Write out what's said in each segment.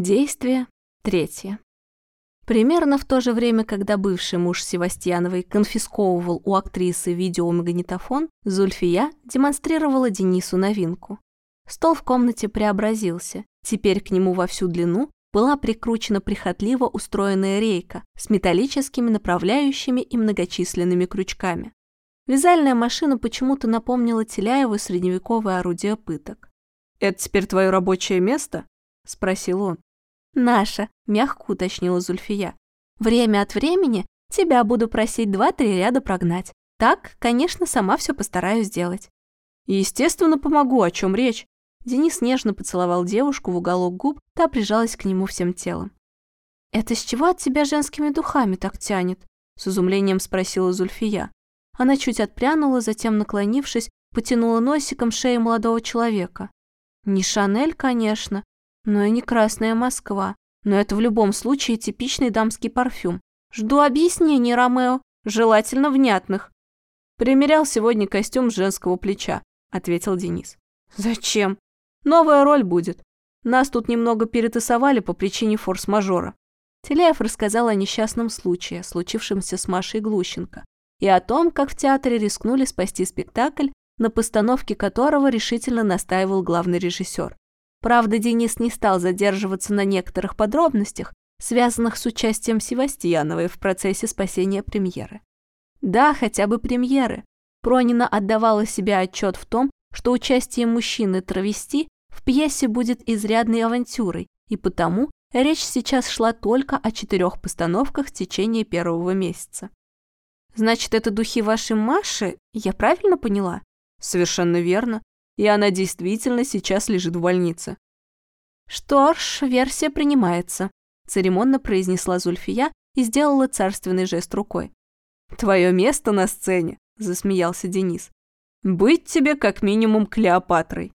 Действие третье. Примерно в то же время, когда бывший муж Севастьяновой конфисковывал у актрисы видеомагнитофон, Зульфия демонстрировала Денису новинку. Стол в комнате преобразился. Теперь к нему во всю длину была прикручена прихотливо устроенная рейка с металлическими направляющими и многочисленными крючками. Вязальная машина почему-то напомнила Теляеву средневековое орудие пыток. «Это теперь твое рабочее место?» – спросил он. «Наша», – мягко уточнила Зульфия. «Время от времени тебя буду просить два-три ряда прогнать. Так, конечно, сама все постараюсь сделать». «Естественно, помогу, о чем речь?» Денис нежно поцеловал девушку в уголок губ, та прижалась к нему всем телом. «Это с чего от тебя женскими духами так тянет?» С изумлением спросила Зульфия. Она чуть отпрянула, затем, наклонившись, потянула носиком шею молодого человека. Не Шанель, конечно, но и не Красная Москва. Но это в любом случае типичный дамский парфюм. Жду объяснений, Ромео, желательно внятных. Примерял сегодня костюм женского плеча, ответил Денис. Зачем? Новая роль будет. Нас тут немного перетасовали по причине форс-мажора. Теляев рассказал о несчастном случае, случившемся с Машей Глущенко, и о том, как в театре рискнули спасти спектакль, на постановке которого решительно настаивал главный режиссер. Правда, Денис не стал задерживаться на некоторых подробностях, связанных с участием Севастьяновой в процессе спасения премьеры. Да, хотя бы премьеры. Пронина отдавала себе отчет в том, что участие мужчины-травести в пьесе будет изрядной авантюрой, и потому речь сейчас шла только о четырех постановках в течение первого месяца. «Значит, это духи вашей Маши? Я правильно поняла?» «Совершенно верно и она действительно сейчас лежит в больнице. «Что ж, версия принимается», – церемонно произнесла Зульфия и сделала царственный жест рукой. «Твое место на сцене», – засмеялся Денис. «Быть тебе как минимум Клеопатрой».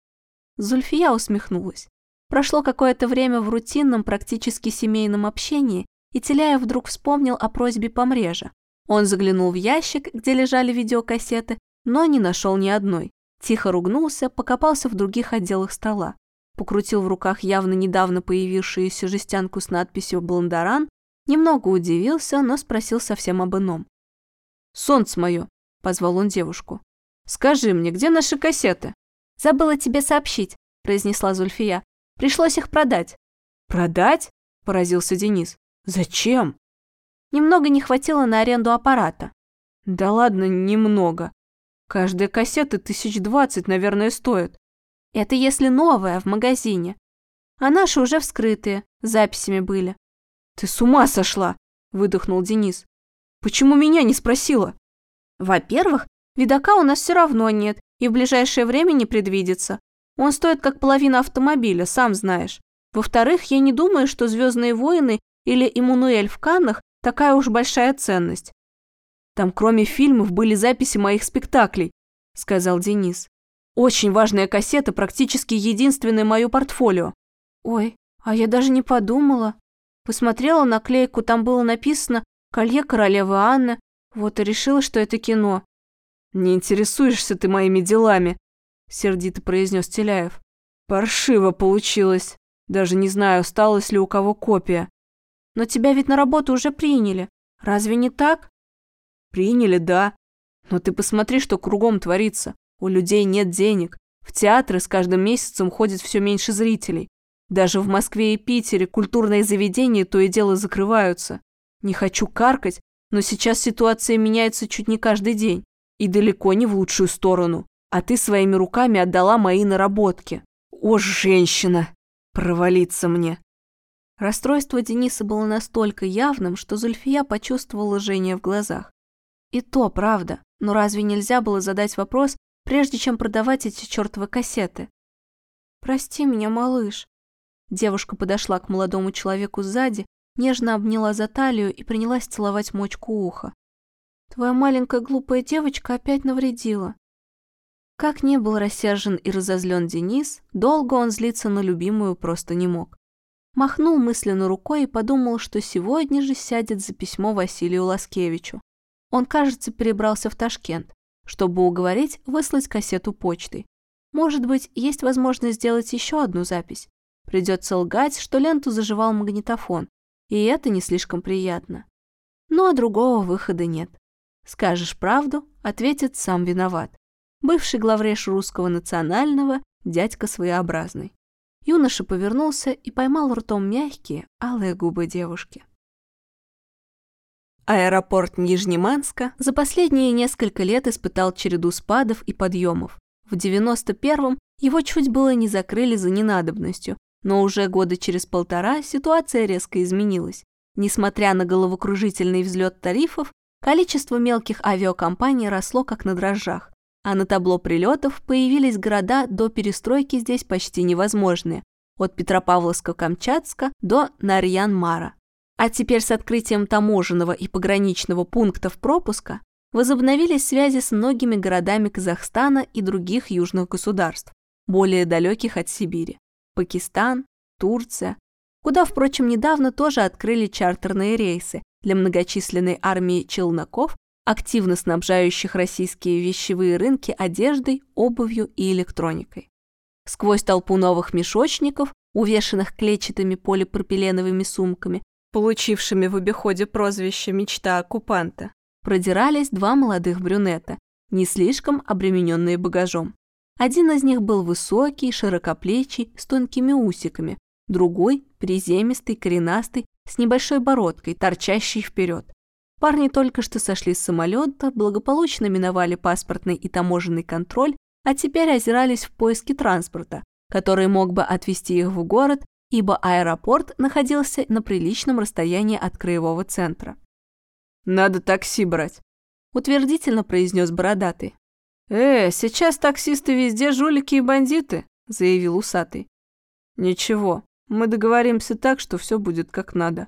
Зульфия усмехнулась. Прошло какое-то время в рутинном, практически семейном общении, и Теляев вдруг вспомнил о просьбе помрежа. Он заглянул в ящик, где лежали видеокассеты, но не нашел ни одной. Тихо ругнулся, покопался в других отделах стола. Покрутил в руках явно недавно появившуюся жестянку с надписью «Блондаран», немного удивился, но спросил совсем об ином. «Солнце мое!» – позвал он девушку. «Скажи мне, где наши кассеты?» «Забыла тебе сообщить», – произнесла Зульфия. «Пришлось их продать». «Продать?» – поразился Денис. «Зачем?» Немного не хватило на аренду аппарата. «Да ладно, немного. Каждая кассета тысяч двадцать, наверное, стоит. Это если новая, в магазине. А наши уже вскрытые, записями были. Ты с ума сошла, выдохнул Денис. Почему меня не спросила? Во-первых, видака у нас все равно нет и в ближайшее время не предвидится. Он стоит как половина автомобиля, сам знаешь. Во-вторых, я не думаю, что «Звездные войны» или «Эммануэль в Каннах» такая уж большая ценность. Там кроме фильмов были записи моих спектаклей», – сказал Денис. «Очень важная кассета, практически единственное мое портфолио». «Ой, а я даже не подумала. Посмотрела наклейку, там было написано «Колье королевы Анны», вот и решила, что это кино». «Не интересуешься ты моими делами», – сердито произнес Теляев. «Паршиво получилось. Даже не знаю, осталась ли у кого копия». «Но тебя ведь на работу уже приняли. Разве не так?» Приняли, да. Но ты посмотри, что кругом творится. У людей нет денег. В театры с каждым месяцем ходит все меньше зрителей. Даже в Москве и Питере культурные заведения то и дело закрываются. Не хочу каркать, но сейчас ситуация меняется чуть не каждый день. И далеко не в лучшую сторону. А ты своими руками отдала мои наработки. О, женщина! Провалиться мне. Расстройство Дениса было настолько явным, что Зульфия почувствовала жжение в глазах. И то правда, но разве нельзя было задать вопрос, прежде чем продавать эти чертовы кассеты? «Прости меня, малыш». Девушка подошла к молодому человеку сзади, нежно обняла за талию и принялась целовать мочку уха. «Твоя маленькая глупая девочка опять навредила». Как не был рассержен и разозлен Денис, долго он злиться на любимую просто не мог. Махнул мысленно рукой и подумал, что сегодня же сядет за письмо Василию Ласкевичу. Он, кажется, перебрался в Ташкент, чтобы уговорить выслать кассету почтой. Может быть, есть возможность сделать еще одну запись. Придется лгать, что ленту заживал магнитофон, и это не слишком приятно. Но другого выхода нет. Скажешь правду, ответит сам виноват. Бывший главреж русского национального, дядька своеобразный. Юноша повернулся и поймал ртом мягкие, алые губы девушки. Аэропорт Нижнеманска за последние несколько лет испытал череду спадов и подъемов. В 91-м его чуть было не закрыли за ненадобностью, но уже года через полтора ситуация резко изменилась. Несмотря на головокружительный взлет тарифов, количество мелких авиакомпаний росло как на дрожжах, а на табло прилетов появились города до перестройки здесь почти невозможные, от Петропавловска-Камчатска до Нарьян-Мара. А теперь с открытием таможенного и пограничного пунктов пропуска возобновились связи с многими городами Казахстана и других южных государств, более далеких от Сибири. Пакистан, Турция, куда, впрочем, недавно тоже открыли чартерные рейсы для многочисленной армии челноков, активно снабжающих российские вещевые рынки одеждой, обувью и электроникой. Сквозь толпу новых мешочников, увешанных клетчатыми полипропиленовыми сумками, получившими в обиходе прозвище «мечта оккупанта», продирались два молодых брюнета, не слишком обремененные багажом. Один из них был высокий, широкоплечий, с тонкими усиками, другой – приземистый, коренастый, с небольшой бородкой, торчащей вперед. Парни только что сошли с самолета, благополучно миновали паспортный и таможенный контроль, а теперь озирались в поиске транспорта, который мог бы отвезти их в город ибо аэропорт находился на приличном расстоянии от краевого центра. «Надо такси брать», – утвердительно произнес бородатый. «Э, сейчас таксисты везде жулики и бандиты», – заявил усатый. «Ничего, мы договоримся так, что все будет как надо».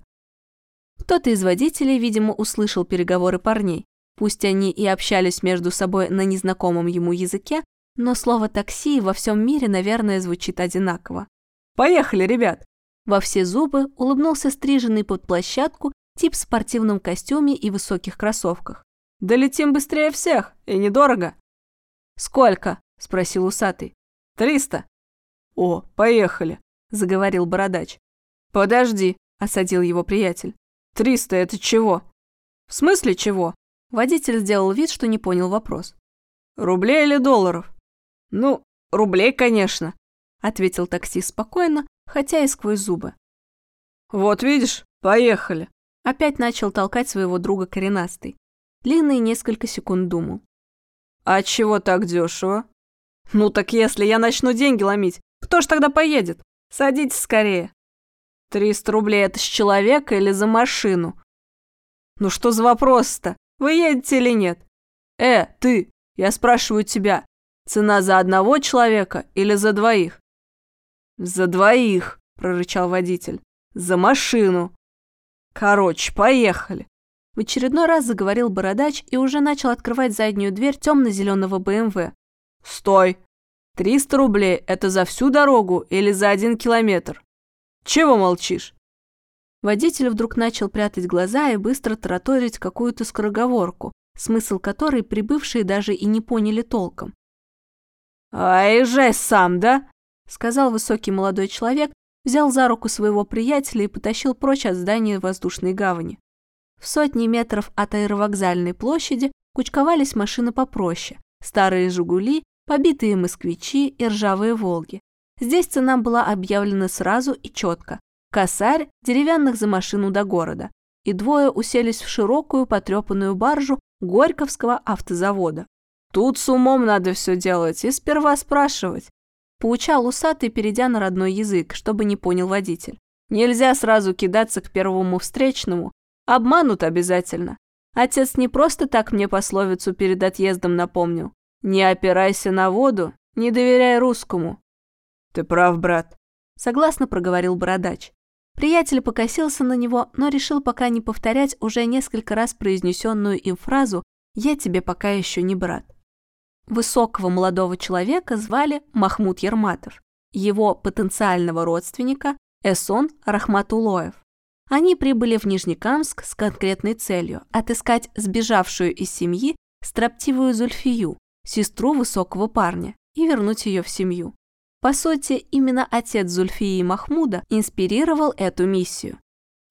Кто-то из водителей, видимо, услышал переговоры парней. Пусть они и общались между собой на незнакомом ему языке, но слово «такси» во всем мире, наверное, звучит одинаково. Поехали, ребят!» Во все зубы улыбнулся стриженный под площадку тип в спортивном костюме и высоких кроссовках. «Долетим быстрее всех, и недорого!» «Сколько?» – спросил усатый. «Триста». «О, поехали!» – заговорил бородач. «Подожди», – осадил его приятель. «Триста – это чего?» «В смысле чего?» Водитель сделал вид, что не понял вопрос. «Рублей или долларов?» «Ну, рублей, конечно», ответил таксист спокойно, хотя и сквозь зубы. Вот видишь, поехали. Опять начал толкать своего друга коренастый. Длинный несколько секунд думал. А чего так дешево? Ну так если я начну деньги ломить, кто ж тогда поедет? Садитесь скорее. Триста рублей это с человека или за машину? Ну что за вопрос-то? Вы едете или нет? Э, ты, я спрашиваю тебя, цена за одного человека или за двоих? «За двоих!» – прорычал водитель. «За машину!» «Короче, поехали!» В очередной раз заговорил бородач и уже начал открывать заднюю дверь темно-зеленого БМВ. «Стой! Триста рублей – это за всю дорогу или за один километр? Чего молчишь?» Водитель вдруг начал прятать глаза и быстро тараторить какую-то скороговорку, смысл которой прибывшие даже и не поняли толком. «А езжай сам, да? Сказал высокий молодой человек, взял за руку своего приятеля и потащил прочь от здания воздушной гавани. В сотни метров от аэровокзальной площади кучковались машины попроще, старые «Жигули», побитые «Москвичи» и ржавые «Волги». Здесь цена была объявлена сразу и четко. Косарь деревянных за машину до города. И двое уселись в широкую потрепанную баржу Горьковского автозавода. Тут с умом надо все делать и сперва спрашивать, Поучал усатый, перейдя на родной язык, чтобы не понял водитель. Нельзя сразу кидаться к первому встречному. Обманут обязательно. Отец не просто так мне пословицу перед отъездом напомнил. Не опирайся на воду, не доверяй русскому. Ты прав, брат. Согласно проговорил бородач. Приятель покосился на него, но решил пока не повторять уже несколько раз произнесенную им фразу «Я тебе пока еще не брат». Высокого молодого человека звали Махмуд Ерматов, его потенциального родственника Эсон Рахматулоев. Они прибыли в Нижнекамск с конкретной целью – отыскать сбежавшую из семьи строптивую Зульфию, сестру высокого парня, и вернуть ее в семью. По сути, именно отец Зульфии Махмуда инспирировал эту миссию.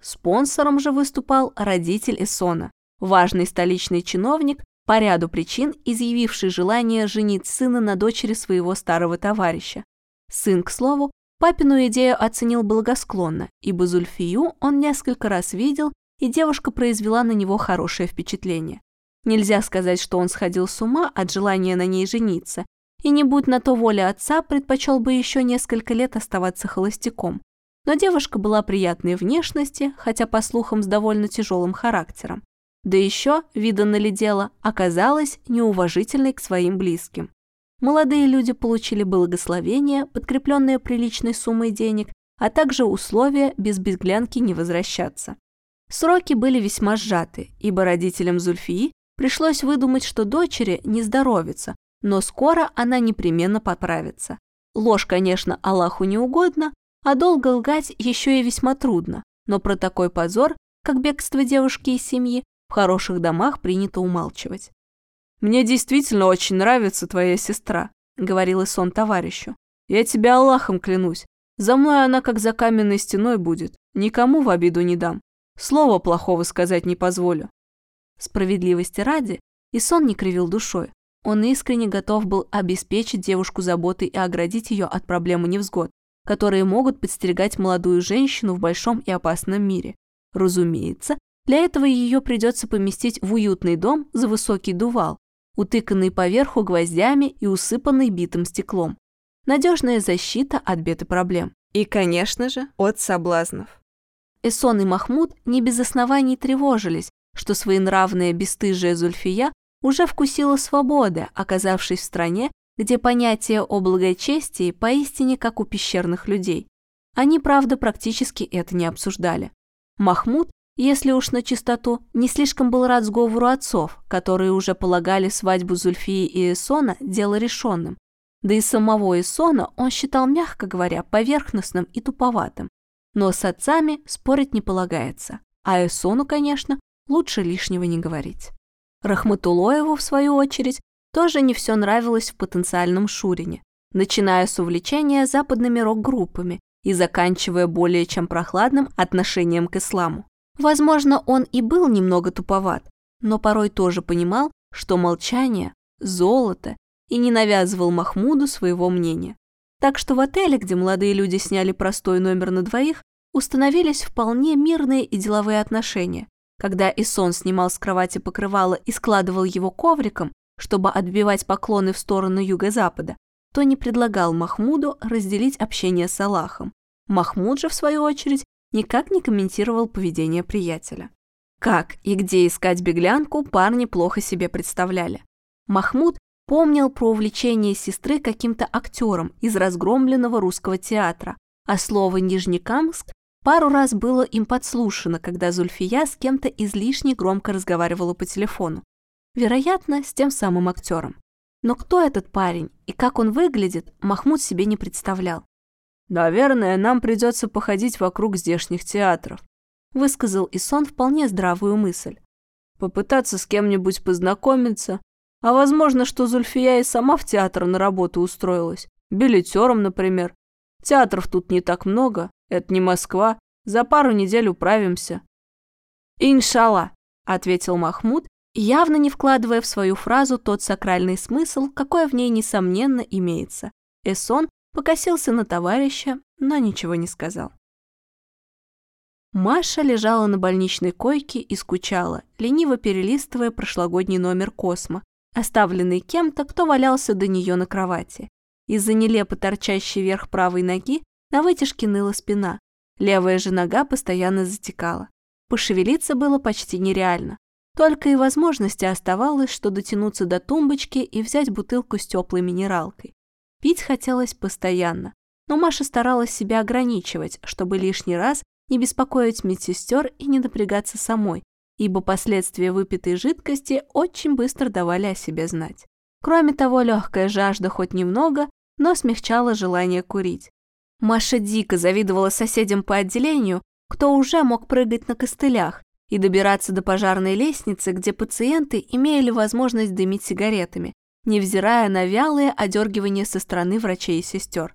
Спонсором же выступал родитель Эсона, важный столичный чиновник, по ряду причин изъявивший желание женить сына на дочери своего старого товарища. Сын, к слову, папину идею оценил благосклонно, ибо Зульфию он несколько раз видел, и девушка произвела на него хорошее впечатление. Нельзя сказать, что он сходил с ума от желания на ней жениться, и не будь на то воля отца, предпочел бы еще несколько лет оставаться холостяком. Но девушка была приятной внешности, хотя, по слухам, с довольно тяжелым характером. Да еще, видано ли дело, оказалась неуважительной к своим близким. Молодые люди получили благословение, подкрепленное приличной суммой денег, а также условия без безглянки не возвращаться. Сроки были весьма сжаты, ибо родителям Зульфии пришлось выдумать, что дочери не здоровится, но скоро она непременно поправится. Ложь, конечно, Аллаху не угодно, а долго лгать еще и весьма трудно, но про такой позор, как бегство девушки из семьи, в хороших домах принято умалчивать. «Мне действительно очень нравится твоя сестра», — говорил Исон товарищу. «Я тебе Аллахом клянусь. За мной она как за каменной стеной будет. Никому в обиду не дам. Слова плохого сказать не позволю». Справедливости ради, Исон не кривил душой. Он искренне готов был обеспечить девушку заботой и оградить ее от проблем и невзгод, которые могут подстерегать молодую женщину в большом и опасном мире. Разумеется, для этого ее придется поместить в уютный дом за высокий дувал, утыканный поверху гвоздями и усыпанный битым стеклом. Надежная защита от бед и проблем. И, конечно же, от соблазнов. Эсон и Махмуд не без оснований тревожились, что своенравная бесстыжая Зульфия уже вкусила свободы, оказавшись в стране, где понятие о благочестии поистине как у пещерных людей. Они, правда, практически это не обсуждали. Махмуд если уж на чистоту, не слишком был рад сговору отцов, которые уже полагали свадьбу Зульфии и Эсона дело решенным. Да и самого Эсона он считал, мягко говоря, поверхностным и туповатым. Но с отцами спорить не полагается. А Эсону, конечно, лучше лишнего не говорить. Рахматулоеву, в свою очередь, тоже не все нравилось в потенциальном Шурине, начиная с увлечения западными рок-группами и заканчивая более чем прохладным отношением к исламу. Возможно, он и был немного туповат, но порой тоже понимал, что молчание – золото, и не навязывал Махмуду своего мнения. Так что в отеле, где молодые люди сняли простой номер на двоих, установились вполне мирные и деловые отношения. Когда Исон снимал с кровати покрывало и складывал его ковриком, чтобы отбивать поклоны в сторону юго-запада, то не предлагал Махмуду разделить общение с Аллахом. Махмуд же, в свою очередь, никак не комментировал поведение приятеля. Как и где искать беглянку, парни плохо себе представляли. Махмуд помнил про увлечение сестры каким-то актером из разгромленного русского театра, а слово «Нижнекамск» пару раз было им подслушано, когда Зульфия с кем-то излишне громко разговаривала по телефону. Вероятно, с тем самым актером. Но кто этот парень и как он выглядит, Махмуд себе не представлял. «Наверное, нам придется походить вокруг здешних театров», высказал Исон вполне здравую мысль. «Попытаться с кем-нибудь познакомиться, а возможно, что Зульфия и сама в театр на работу устроилась, билетером, например. Театров тут не так много, это не Москва, за пару недель управимся». «Иншалла», — ответил Махмуд, явно не вкладывая в свою фразу тот сакральный смысл, какой в ней, несомненно, имеется. Эсон покосился на товарища, но ничего не сказал. Маша лежала на больничной койке и скучала, лениво перелистывая прошлогодний номер Космо, оставленный кем-то, кто валялся до нее на кровати. Из-за нелепо торчащей вверх правой ноги на вытяжке ныла спина, левая же нога постоянно затекала. Пошевелиться было почти нереально. Только и возможности оставалось, что дотянуться до тумбочки и взять бутылку с теплой минералкой. Пить хотелось постоянно, но Маша старалась себя ограничивать, чтобы лишний раз не беспокоить медсестер и не напрягаться самой, ибо последствия выпитой жидкости очень быстро давали о себе знать. Кроме того, легкая жажда хоть немного, но смягчала желание курить. Маша дико завидовала соседям по отделению, кто уже мог прыгать на костылях и добираться до пожарной лестницы, где пациенты имели возможность дымить сигаретами, невзирая на вялые одергивания со стороны врачей и сестер.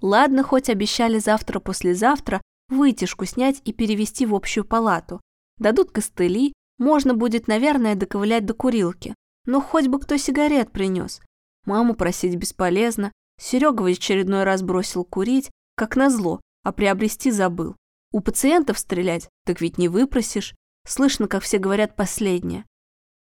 Ладно, хоть обещали завтра-послезавтра вытяжку снять и перевести в общую палату. Дадут костыли, можно будет, наверное, доковылять до курилки. Но хоть бы кто сигарет принес. Маму просить бесполезно. Серега в очередной раз бросил курить, как назло, а приобрести забыл. У пациентов стрелять, так ведь не выпросишь. Слышно, как все говорят последнее.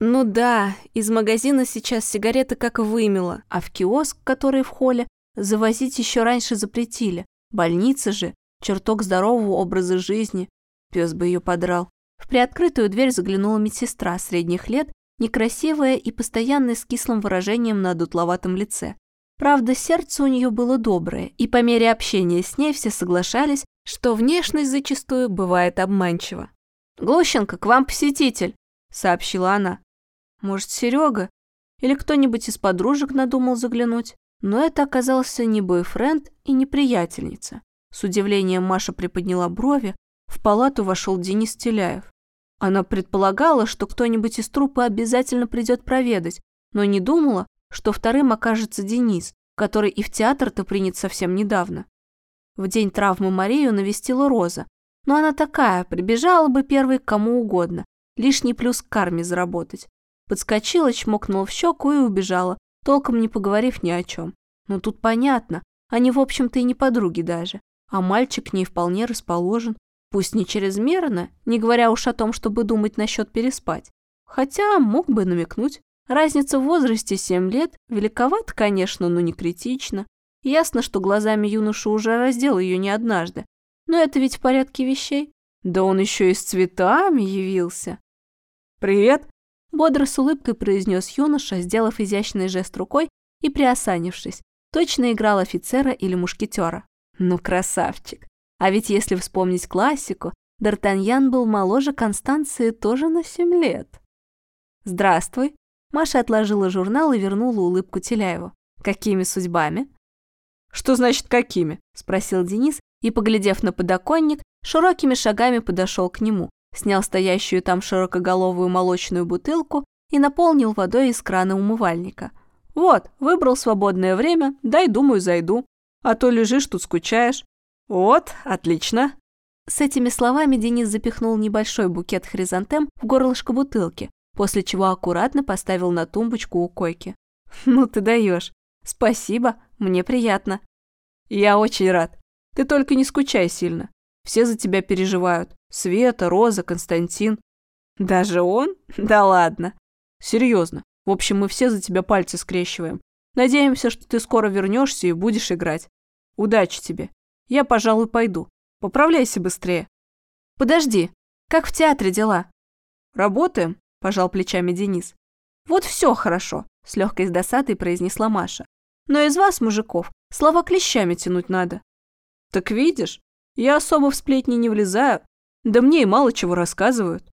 Ну да, из магазина сейчас сигареты как вымело, а в киоск, который в холле, завозить еще раньше запретили. Больница же, чертог здорового образа жизни. Пес бы ее подрал. В приоткрытую дверь заглянула медсестра средних лет, некрасивая и постоянно с кислым выражением на дутловатом лице. Правда, сердце у нее было доброе, и по мере общения с ней все соглашались, что внешность зачастую бывает обманчива. «Глущенко, к вам посетитель», — сообщила она. «Может, Серега? Или кто-нибудь из подружек надумал заглянуть?» Но это оказался не бойфренд и не приятельница. С удивлением Маша приподняла брови, в палату вошел Денис Теляев. Она предполагала, что кто-нибудь из трупа обязательно придет проведать, но не думала, что вторым окажется Денис, который и в театр-то принят совсем недавно. В день травмы Марию навестила Роза, но она такая, прибежала бы первой к кому угодно, лишний плюс к карме заработать. Подскочила, чмокнула в щеку и убежала, толком не поговорив ни о чем. Но тут понятно, они, в общем-то, и не подруги даже а мальчик к ней вполне расположен, пусть не чрезмерно, не говоря уж о том, чтобы думать насчет переспать. Хотя мог бы намекнуть. Разница в возрасте 7 лет, великоват, конечно, но не критично. Ясно, что глазами юноша уже раздел ее не однажды. Но это ведь в порядке вещей. Да он еще и с цветами явился. «Привет!» – бодро с улыбкой произнес юноша, сделав изящный жест рукой и приосанившись. Точно играл офицера или мушкетера. Ну, красавчик. А ведь если вспомнить классику, Д'Артаньян был моложе Констанции тоже на семь лет. «Здравствуй». Маша отложила журнал и вернула улыбку Теляеву. «Какими судьбами?» «Что значит «какими»?» – спросил Денис и, поглядев на подоконник, широкими шагами подошел к нему, снял стоящую там широкоголовую молочную бутылку и наполнил водой из крана умывальника. «Вот, выбрал свободное время, дай, думаю, зайду а то лежишь тут скучаешь. Вот, отлично». С этими словами Денис запихнул небольшой букет хризантем в горлышко бутылки, после чего аккуратно поставил на тумбочку у койки. «Ну ты даешь. Спасибо, мне приятно». «Я очень рад. Ты только не скучай сильно. Все за тебя переживают. Света, Роза, Константин». «Даже он? Да ладно. Серьезно. В общем, мы все за тебя пальцы скрещиваем. Надеемся, что ты скоро вернешься и будешь играть. Удачи тебе. Я, пожалуй, пойду. Поправляйся быстрее. Подожди. Как в театре дела? Работаем, пожал плечами Денис. Вот все хорошо, с легкой досадой произнесла Маша. Но из вас, мужиков, слова клещами тянуть надо. Так видишь, я особо в сплетни не влезаю. Да мне и мало чего рассказывают.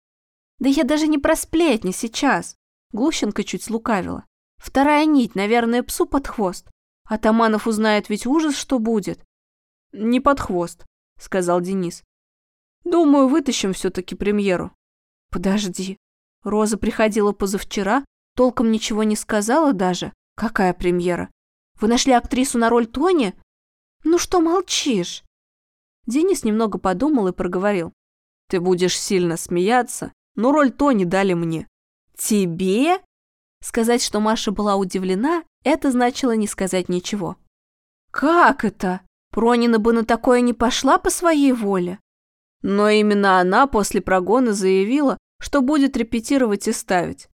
Да я даже не про сплетни сейчас. Глущенко чуть слукавила. Вторая нить, наверное, псу под хвост. Атаманов узнает ведь ужас, что будет. Не под хвост, сказал Денис. Думаю, вытащим все-таки премьеру. Подожди. Роза приходила позавчера, толком ничего не сказала даже. Какая премьера? Вы нашли актрису на роль Тони? Ну что молчишь? Денис немного подумал и проговорил. Ты будешь сильно смеяться, но роль Тони дали мне. Тебе? Сказать, что Маша была удивлена, это значило не сказать ничего. «Как это? Пронина бы на такое не пошла по своей воле?» Но именно она после прогона заявила, что будет репетировать и ставить.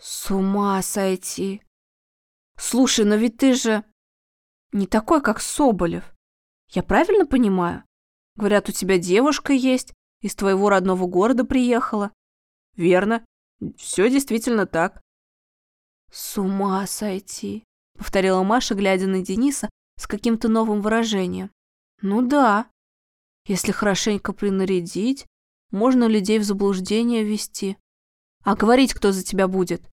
«С ума сойти!» «Слушай, но ведь ты же не такой, как Соболев. Я правильно понимаю? Говорят, у тебя девушка есть, из твоего родного города приехала». «Верно. Все действительно так. «С ума сойти», — повторила Маша, глядя на Дениса с каким-то новым выражением. «Ну да. Если хорошенько принарядить, можно людей в заблуждение ввести. А говорить кто за тебя будет?»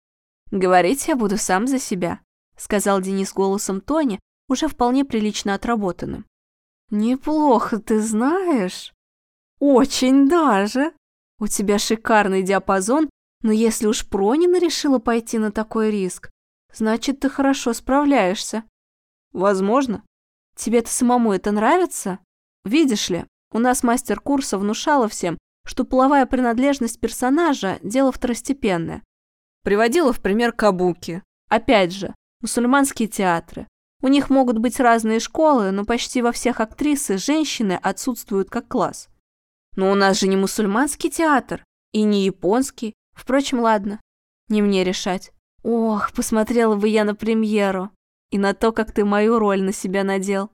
«Говорить я буду сам за себя», — сказал Денис голосом Тони, уже вполне прилично отработанным. «Неплохо, ты знаешь. Очень даже. У тебя шикарный диапазон но если уж Пронина решила пойти на такой риск, значит, ты хорошо справляешься. Возможно. Тебе-то самому это нравится? Видишь ли, у нас мастер курса внушала всем, что половая принадлежность персонажа – дело второстепенное. Приводила в пример кабуки. Опять же, мусульманские театры. У них могут быть разные школы, но почти во всех актрисы женщины отсутствуют как класс. Но у нас же не мусульманский театр и не японский. Впрочем, ладно, не мне решать. Ох, посмотрела бы я на премьеру. И на то, как ты мою роль на себя надел.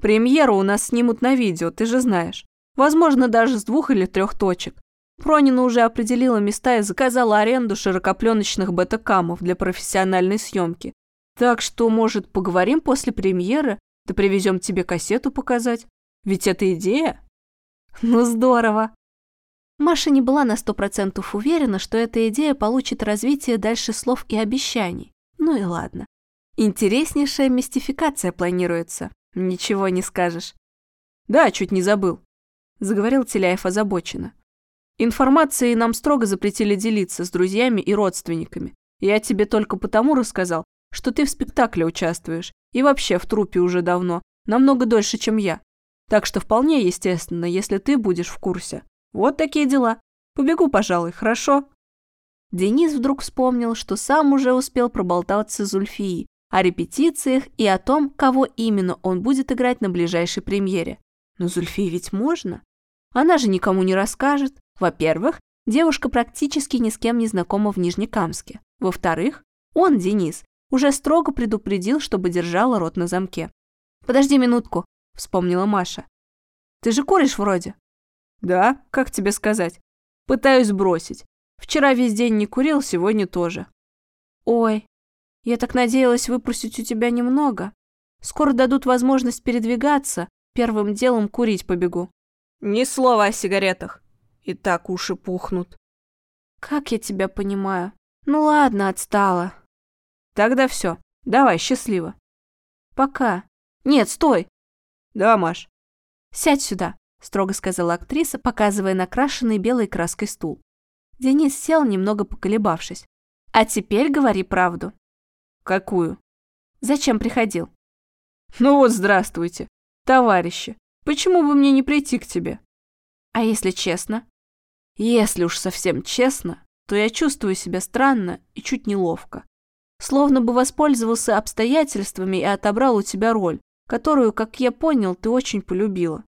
Премьеру у нас снимут на видео, ты же знаешь. Возможно, даже с двух или трех точек. Пронина уже определила места и заказала аренду широкопленочных бета-камов для профессиональной съемки. Так что, может, поговорим после премьеры? Да привезем тебе кассету показать. Ведь это идея. Ну здорово. Маша не была на сто процентов уверена, что эта идея получит развитие дальше слов и обещаний. Ну и ладно. Интереснейшая мистификация планируется. Ничего не скажешь. Да, чуть не забыл. Заговорил Теляев озабоченно. Информацией нам строго запретили делиться с друзьями и родственниками. Я тебе только потому рассказал, что ты в спектакле участвуешь и вообще в трупе уже давно, намного дольше, чем я. Так что вполне естественно, если ты будешь в курсе. Вот такие дела. Побегу, пожалуй, хорошо?» Денис вдруг вспомнил, что сам уже успел проболтаться с Зульфией о репетициях и о том, кого именно он будет играть на ближайшей премьере. Но Зульфии ведь можно. Она же никому не расскажет. Во-первых, девушка практически ни с кем не знакома в Нижнекамске. Во-вторых, он, Денис, уже строго предупредил, чтобы держала рот на замке. «Подожди минутку», — вспомнила Маша. «Ты же куришь вроде?» Да, как тебе сказать? Пытаюсь бросить. Вчера весь день не курил, сегодня тоже. Ой, я так надеялась выпросить у тебя немного. Скоро дадут возможность передвигаться, первым делом курить побегу. Ни слова о сигаретах. И так уши пухнут. Как я тебя понимаю? Ну ладно, отстала. Тогда все. Давай, счастливо. Пока. Нет, стой. Да, Маш. Сядь сюда строго сказала актриса, показывая накрашенный белой краской стул. Денис сел, немного поколебавшись. «А теперь говори правду». «Какую?» «Зачем приходил?» «Ну вот, здравствуйте, товарищи. Почему бы мне не прийти к тебе?» «А если честно?» «Если уж совсем честно, то я чувствую себя странно и чуть неловко. Словно бы воспользовался обстоятельствами и отобрал у тебя роль, которую, как я понял, ты очень полюбила.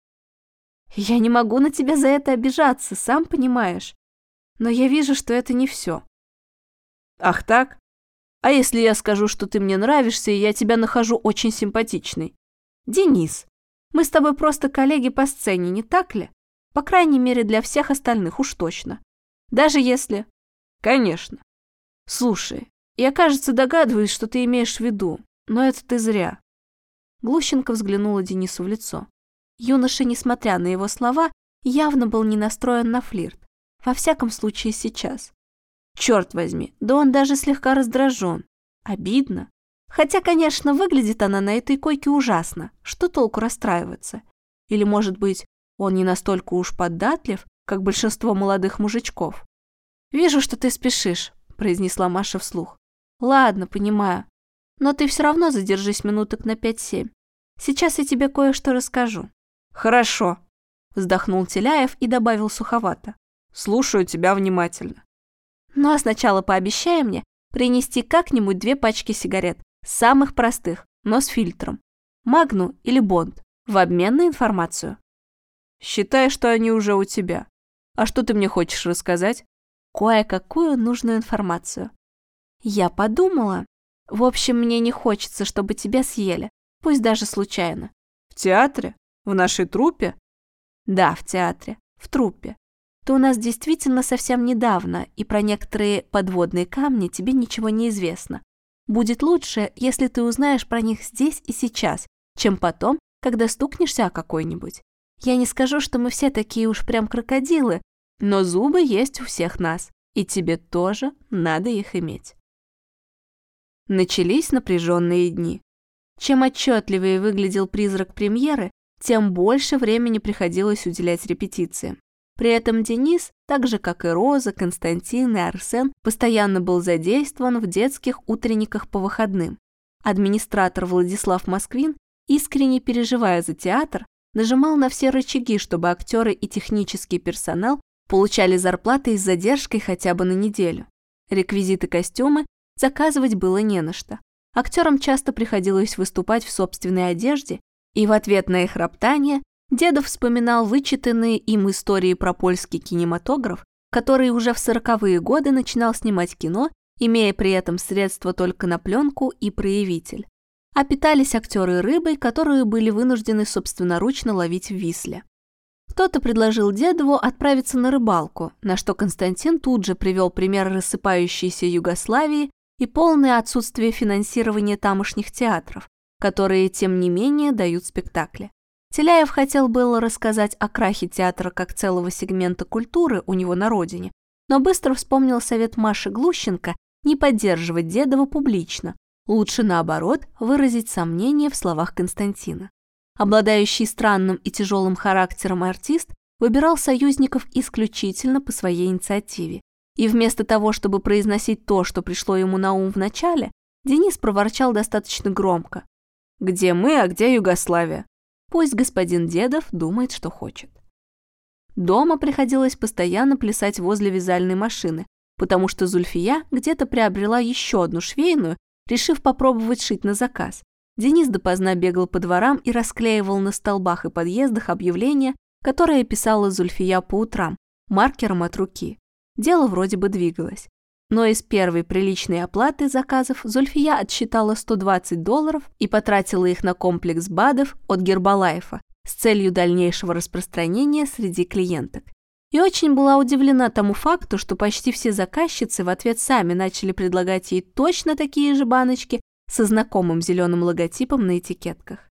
Я не могу на тебя за это обижаться, сам понимаешь. Но я вижу, что это не все. Ах так? А если я скажу, что ты мне нравишься, и я тебя нахожу очень симпатичной? Денис, мы с тобой просто коллеги по сцене, не так ли? По крайней мере, для всех остальных уж точно. Даже если... Конечно. Слушай, я, кажется, догадываюсь, что ты имеешь в виду, но это ты зря. Глущенко взглянула Денису в лицо. Юноша, несмотря на его слова, явно был не настроен на флирт. Во всяком случае, сейчас. Черт возьми, да он даже слегка раздражен. Обидно. Хотя, конечно, выглядит она на этой койке ужасно. Что толку расстраиваться? Или, может быть, он не настолько уж податлив, как большинство молодых мужичков? «Вижу, что ты спешишь», – произнесла Маша вслух. «Ладно, понимаю. Но ты все равно задержись минуток на пять-семь. Сейчас я тебе кое-что расскажу». «Хорошо», – вздохнул Теляев и добавил суховато. «Слушаю тебя внимательно». «Ну а сначала пообещай мне принести как-нибудь две пачки сигарет, самых простых, но с фильтром. Магну или Бонд, в обмен на информацию». «Считай, что они уже у тебя. А что ты мне хочешь рассказать?» «Кое-какую нужную информацию». «Я подумала. В общем, мне не хочется, чтобы тебя съели, пусть даже случайно». «В театре?» В нашей труппе? Да, в театре. В труппе. То у нас действительно совсем недавно, и про некоторые подводные камни тебе ничего не известно. Будет лучше, если ты узнаешь про них здесь и сейчас, чем потом, когда стукнешься о какой-нибудь. Я не скажу, что мы все такие уж прям крокодилы, но зубы есть у всех нас, и тебе тоже надо их иметь. Начались напряженные дни. Чем отчетливее выглядел призрак премьеры, тем больше времени приходилось уделять репетициям. При этом Денис, так же как и Роза, Константин и Арсен, постоянно был задействован в детских утренниках по выходным. Администратор Владислав Москвин искренне переживая за театр, нажимал на все рычаги, чтобы актеры и технический персонал получали зарплаты с задержкой хотя бы на неделю. Реквизиты костюмы заказывать было не на что. Актерам часто приходилось выступать в собственной одежде, и в ответ на их роптание Дедов вспоминал вычитанные им истории про польский кинематограф, который уже в сороковые годы начинал снимать кино, имея при этом средства только на пленку и проявитель. А питались актеры рыбой, которую были вынуждены собственноручно ловить в Висле. Кто-то предложил Дедову отправиться на рыбалку, на что Константин тут же привел пример рассыпающейся Югославии и полное отсутствие финансирования тамошних театров, которые, тем не менее, дают спектакли. Теляев хотел было рассказать о крахе театра как целого сегмента культуры у него на родине, но быстро вспомнил совет Маши Глущенко не поддерживать Дедова публично, лучше наоборот выразить сомнение в словах Константина. Обладающий странным и тяжелым характером артист выбирал союзников исключительно по своей инициативе. И вместо того, чтобы произносить то, что пришло ему на ум в начале, Денис проворчал достаточно громко. «Где мы, а где Югославия? Пусть господин Дедов думает, что хочет. Дома приходилось постоянно плясать возле вязальной машины, потому что Зульфия где-то приобрела еще одну швейную, решив попробовать шить на заказ. Денис допоздна бегал по дворам и расклеивал на столбах и подъездах объявления, которые писала Зульфия по утрам, маркером от руки. Дело вроде бы двигалось но из первой приличной оплаты заказов Зульфия отсчитала 120 долларов и потратила их на комплекс БАДов от Гербалайфа с целью дальнейшего распространения среди клиенток. И очень была удивлена тому факту, что почти все заказчицы в ответ сами начали предлагать ей точно такие же баночки со знакомым зеленым логотипом на этикетках.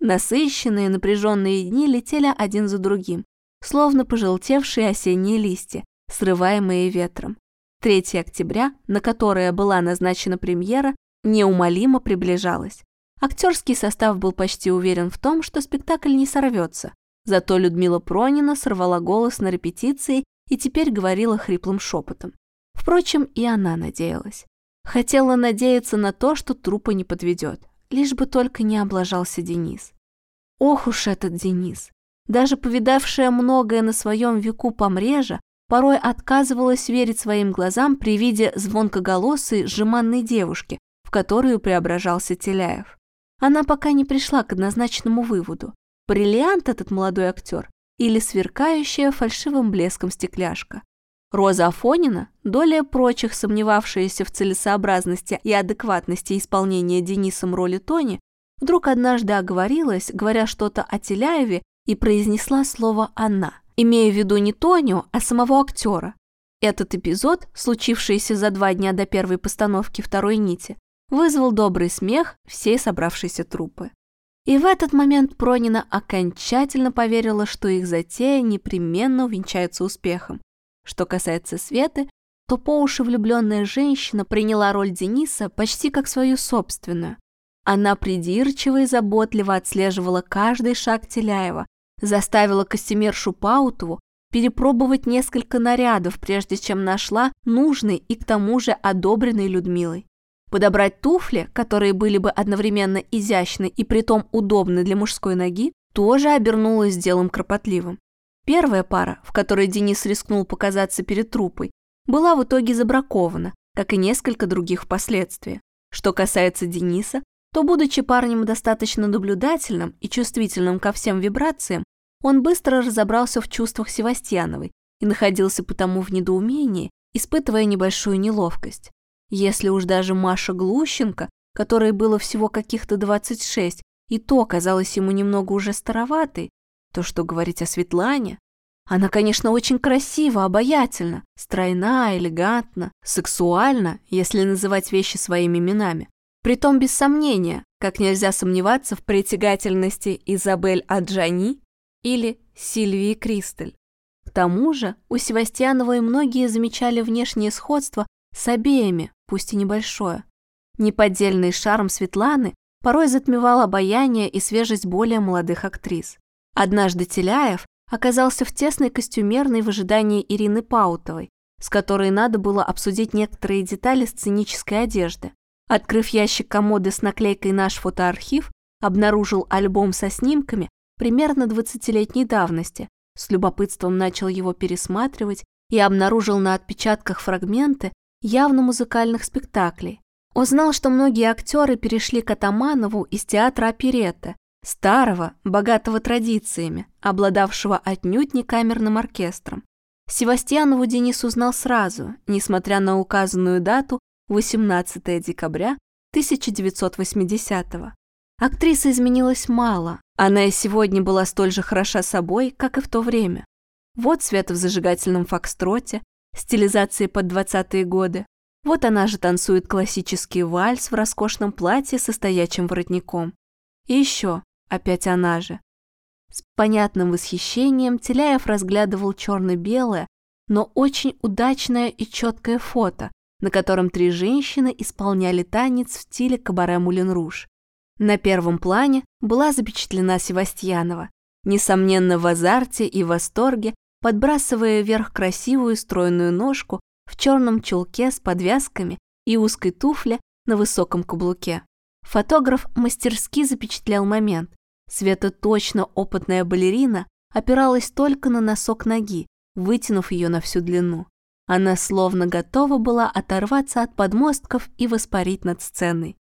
Насыщенные, напряженные дни летели один за другим, словно пожелтевшие осенние листья, срываемые ветром. 3 октября, на которое была назначена премьера, неумолимо приближалась. Актерский состав был почти уверен в том, что спектакль не сорвется. Зато Людмила Пронина сорвала голос на репетиции и теперь говорила хриплым шепотом. Впрочем, и она надеялась. Хотела надеяться на то, что трупа не подведет, лишь бы только не облажался Денис. Ох уж этот Денис! Даже повидавшая многое на своем веку помрежа, порой отказывалась верить своим глазам при виде звонкоголосой, жеманной девушки, в которую преображался Теляев. Она пока не пришла к однозначному выводу, бриллиант этот молодой актер или сверкающая фальшивым блеском стекляшка. Роза Афонина, доля прочих сомневавшаяся в целесообразности и адекватности исполнения Денисом роли Тони, вдруг однажды оговорилась, говоря что-то о Теляеве, и произнесла слово «она» имея в виду не Тонио, а самого актера. Этот эпизод, случившийся за два дня до первой постановки второй нити, вызвал добрый смех всей собравшейся труппы. И в этот момент Пронина окончательно поверила, что их затея непременно увенчается успехом. Что касается Светы, то по уши влюбленная женщина приняла роль Дениса почти как свою собственную. Она придирчиво и заботливо отслеживала каждый шаг Теляева, заставила костюмершу Паутову перепробовать несколько нарядов, прежде чем нашла нужный и к тому же одобренный Людмилой. Подобрать туфли, которые были бы одновременно изящны и притом удобны для мужской ноги, тоже обернулось делом кропотливым. Первая пара, в которой Денис рискнул показаться перед трупой, была в итоге забракована, как и несколько других впоследствии. Что касается Дениса, то, будучи парнем достаточно наблюдательным и чувствительным ко всем вибрациям, он быстро разобрался в чувствах Севастьяновой и находился потому в недоумении, испытывая небольшую неловкость. Если уж даже Маша Глущенко, которой было всего каких-то 26, и то казалось ему немного уже староватой, то что говорить о Светлане? Она, конечно, очень красива, обаятельна, стройна, элегантна, сексуальна, если называть вещи своими именами. Притом без сомнения, как нельзя сомневаться в притягательности Изабель Аджани или Сильвии Кристель. К тому же у Севастьяновой многие замечали внешнее сходство с обеими, пусть и небольшое. Неподдельный шарм Светланы порой затмевал обаяние и свежесть более молодых актрис. Однажды Теляев оказался в тесной костюмерной в ожидании Ирины Паутовой, с которой надо было обсудить некоторые детали сценической одежды. Открыв ящик комоды с наклейкой «Наш фотоархив», обнаружил альбом со снимками примерно 20-летней давности, с любопытством начал его пересматривать и обнаружил на отпечатках фрагменты явно музыкальных спектаклей. Узнал, что многие актеры перешли к Атаманову из театра оперетты, старого, богатого традициями, обладавшего отнюдь не камерным оркестром. Севастьянову Денис узнал сразу, несмотря на указанную дату 18 декабря 1980-го. Актриса изменилась мало, она и сегодня была столь же хороша собой, как и в то время. Вот Света в зажигательном фокстроте, стилизации под 20-е годы. Вот она же танцует классический вальс в роскошном платье со стоячим воротником. И еще, опять она же. С понятным восхищением Теляев разглядывал черно-белое, но очень удачное и четкое фото, на котором три женщины исполняли танец в стиле кабаре Мулен Руж. На первом плане была запечатлена Севастьянова, несомненно в азарте и восторге, подбрасывая вверх красивую стройную ножку в черном чулке с подвязками и узкой туфле на высоком каблуке. Фотограф мастерски запечатлял момент. Света точно опытная балерина опиралась только на носок ноги, вытянув ее на всю длину. Она словно готова была оторваться от подмостков и воспарить над сценой.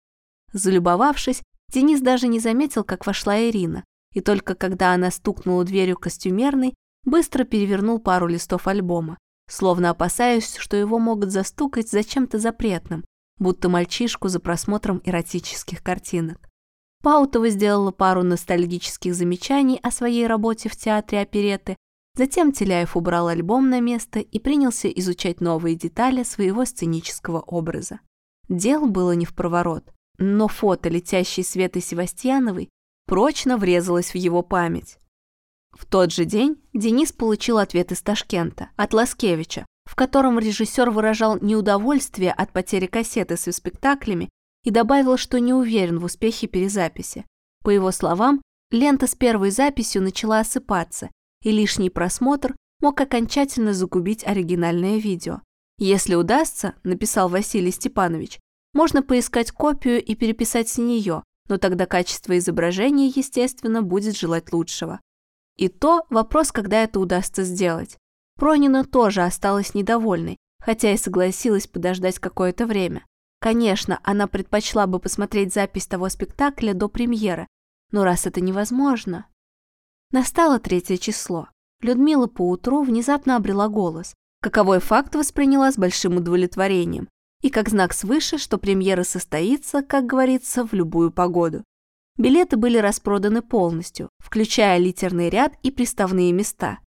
Залюбовавшись, Денис даже не заметил, как вошла Ирина, и только когда она стукнула дверью костюмерной, быстро перевернул пару листов альбома, словно опасаясь, что его могут застукать за чем-то запретным, будто мальчишку за просмотром эротических картинок. Паутова сделала пару ностальгических замечаний о своей работе в театре опереты Затем Теляев убрал альбом на место и принялся изучать новые детали своего сценического образа. Дел было не в проворот, но фото летящей Светы Севастьяновой прочно врезалось в его память. В тот же день Денис получил ответ из Ташкента от Ласкевича, в котором режиссер выражал неудовольствие от потери кассеты со спектаклями и добавил, что не уверен в успехе перезаписи. По его словам, лента с первой записью начала осыпаться, и лишний просмотр мог окончательно загубить оригинальное видео. Если удастся, написал Василий Степанович, можно поискать копию и переписать с нее, но тогда качество изображения, естественно, будет желать лучшего. И то вопрос, когда это удастся сделать. Пронина тоже осталась недовольной, хотя и согласилась подождать какое-то время. Конечно, она предпочла бы посмотреть запись того спектакля до премьеры, но раз это невозможно... Настало третье число. Людмила поутру внезапно обрела голос. Каковой факт восприняла с большим удовлетворением. И как знак свыше, что премьера состоится, как говорится, в любую погоду. Билеты были распроданы полностью, включая литерный ряд и приставные места.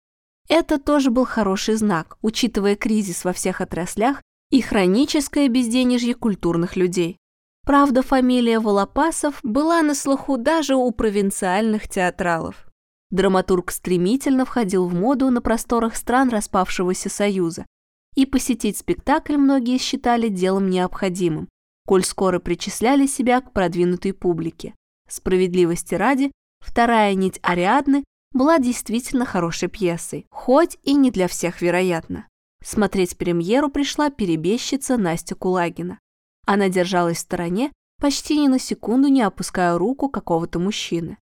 Это тоже был хороший знак, учитывая кризис во всех отраслях и хроническое безденежье культурных людей. Правда, фамилия Волопасов была на слуху даже у провинциальных театралов. Драматург стремительно входил в моду на просторах стран распавшегося союза, и посетить спектакль многие считали делом необходимым, коль скоро причисляли себя к продвинутой публике. Справедливости ради, вторая нить Ариадны была действительно хорошей пьесой, хоть и не для всех вероятно. Смотреть премьеру пришла перебежчица Настя Кулагина. Она держалась в стороне, почти ни на секунду не опуская руку какого-то мужчины.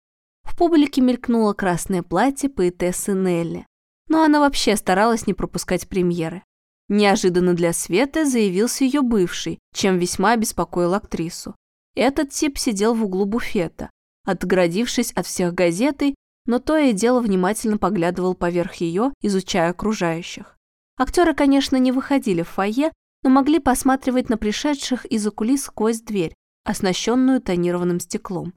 В публике мелькнуло красное платье поэтессы Нелли, но она вообще старалась не пропускать премьеры. Неожиданно для Светы заявился ее бывший, чем весьма обеспокоил актрису. Этот тип сидел в углу буфета, отгородившись от всех газетой, но то и дело внимательно поглядывал поверх ее, изучая окружающих. Актеры, конечно, не выходили в фойе, но могли посматривать на пришедших из-за кулис сквозь дверь, оснащенную тонированным стеклом.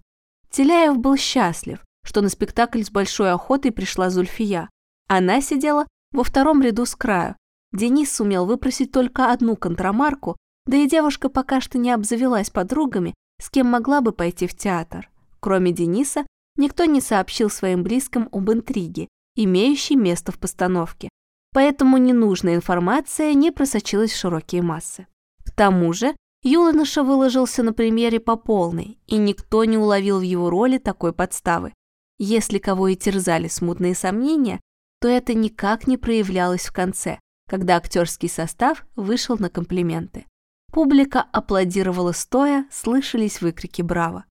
Теляев был счастлив, что на спектакль с большой охотой пришла Зульфия. Она сидела во втором ряду с краю. Денис сумел выпросить только одну контрамарку, да и девушка пока что не обзавелась подругами, с кем могла бы пойти в театр. Кроме Дениса, никто не сообщил своим близким об интриге, имеющей место в постановке. Поэтому ненужная информация не просочилась в широкие массы. К тому же, Юноша выложился на примере по полной, и никто не уловил в его роли такой подставы. Если кого и терзали смутные сомнения, то это никак не проявлялось в конце, когда актерский состав вышел на комплименты. Публика аплодировала стоя, слышались выкрики «Браво!».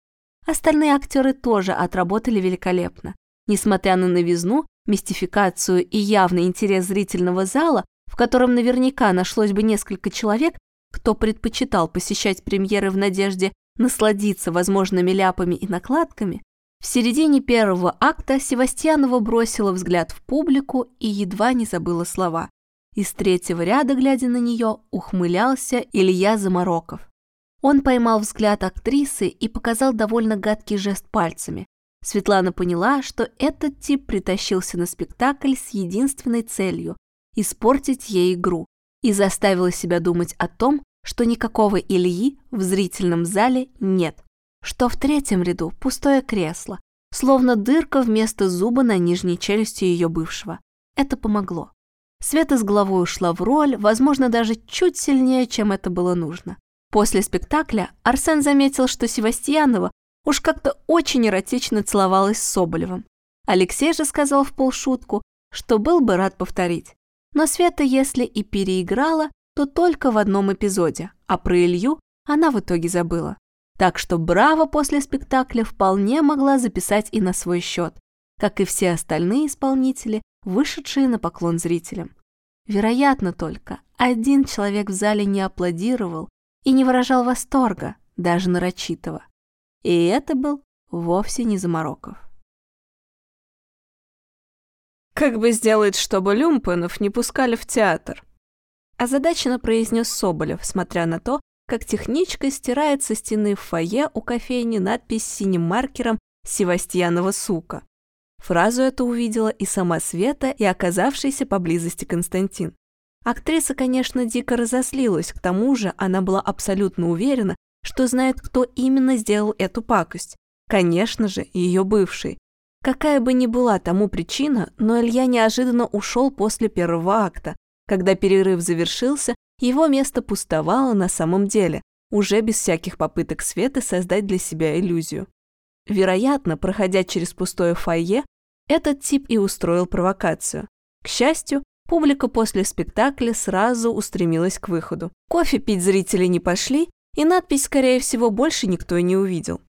Остальные актеры тоже отработали великолепно. Несмотря на новизну, мистификацию и явный интерес зрительного зала, в котором наверняка нашлось бы несколько человек, кто предпочитал посещать премьеры в надежде насладиться возможными ляпами и накладками, в середине первого акта Севастьянова бросила взгляд в публику и едва не забыла слова. Из третьего ряда, глядя на нее, ухмылялся Илья Замороков. Он поймал взгляд актрисы и показал довольно гадкий жест пальцами. Светлана поняла, что этот тип притащился на спектакль с единственной целью – испортить ей игру, и заставила себя думать о том, что никакого Ильи в зрительном зале нет, что в третьем ряду пустое кресло, словно дырка вместо зуба на нижней челюсти ее бывшего. Это помогло. Света с головой ушла в роль, возможно, даже чуть сильнее, чем это было нужно. После спектакля Арсен заметил, что Севастьянова уж как-то очень эротично целовалась с Соболевым. Алексей же сказал в полшутку, что был бы рад повторить. Но Света, если и переиграла, то только в одном эпизоде, а про Илью она в итоге забыла. Так что «Браво» после спектакля вполне могла записать и на свой счет, как и все остальные исполнители, вышедшие на поклон зрителям. Вероятно только, один человек в зале не аплодировал и не выражал восторга, даже нарочитого. И это был вовсе не Замороков. «Как бы сделать, чтобы Люмпенов не пускали в театр?» Озадаченно произнес Соболев, смотря на то, как техничка стирает со стены в фойе у кофейни надпись синим маркером «Севастьянова сука». Фразу эту увидела и сама Света, и оказавшийся поблизости Константин. Актриса, конечно, дико разозлилась, к тому же она была абсолютно уверена, что знает, кто именно сделал эту пакость. Конечно же, ее бывший. Какая бы ни была тому причина, но Илья неожиданно ушел после первого акта. Когда перерыв завершился, его место пустовало на самом деле, уже без всяких попыток Светы создать для себя иллюзию. Вероятно, проходя через пустое фойе, этот тип и устроил провокацию. К счастью, публика после спектакля сразу устремилась к выходу. Кофе пить зрители не пошли, и надпись, скорее всего, больше никто и не увидел.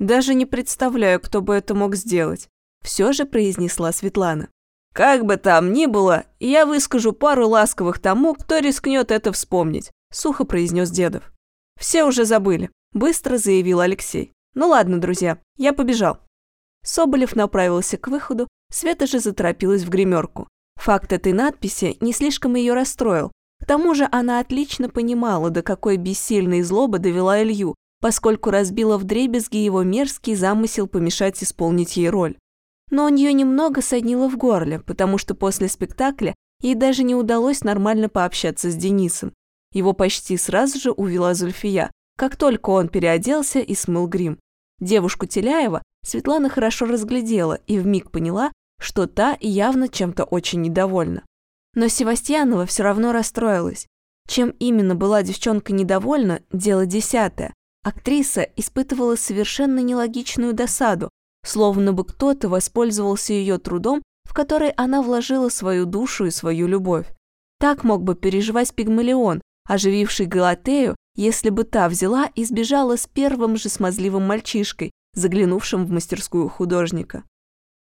«Даже не представляю, кто бы это мог сделать», – все же произнесла Светлана. «Как бы там ни было, я выскажу пару ласковых тому, кто рискнет это вспомнить», – сухо произнес Дедов. «Все уже забыли», – быстро заявил Алексей. «Ну ладно, друзья, я побежал». Соболев направился к выходу, Света же заторопилась в гримерку. Факт этой надписи не слишком ее расстроил. К тому же она отлично понимала, до какой бессильной злобы довела Илью, поскольку разбила вдребезги его мерзкий замысел помешать исполнить ей роль. Но у нее немного соднило в горле, потому что после спектакля ей даже не удалось нормально пообщаться с Денисом. Его почти сразу же увела Зульфия, как только он переоделся и смыл грим. Девушку Теляева Светлана хорошо разглядела и вмиг поняла, что та явно чем-то очень недовольна. Но Севастьянова все равно расстроилась. Чем именно была девчонка недовольна, дело десятое. Актриса испытывала совершенно нелогичную досаду, словно бы кто-то воспользовался ее трудом, в который она вложила свою душу и свою любовь. Так мог бы переживать Пигмалион, ожививший Галатею, если бы та взяла и сбежала с первым же смазливым мальчишкой, заглянувшим в мастерскую художника.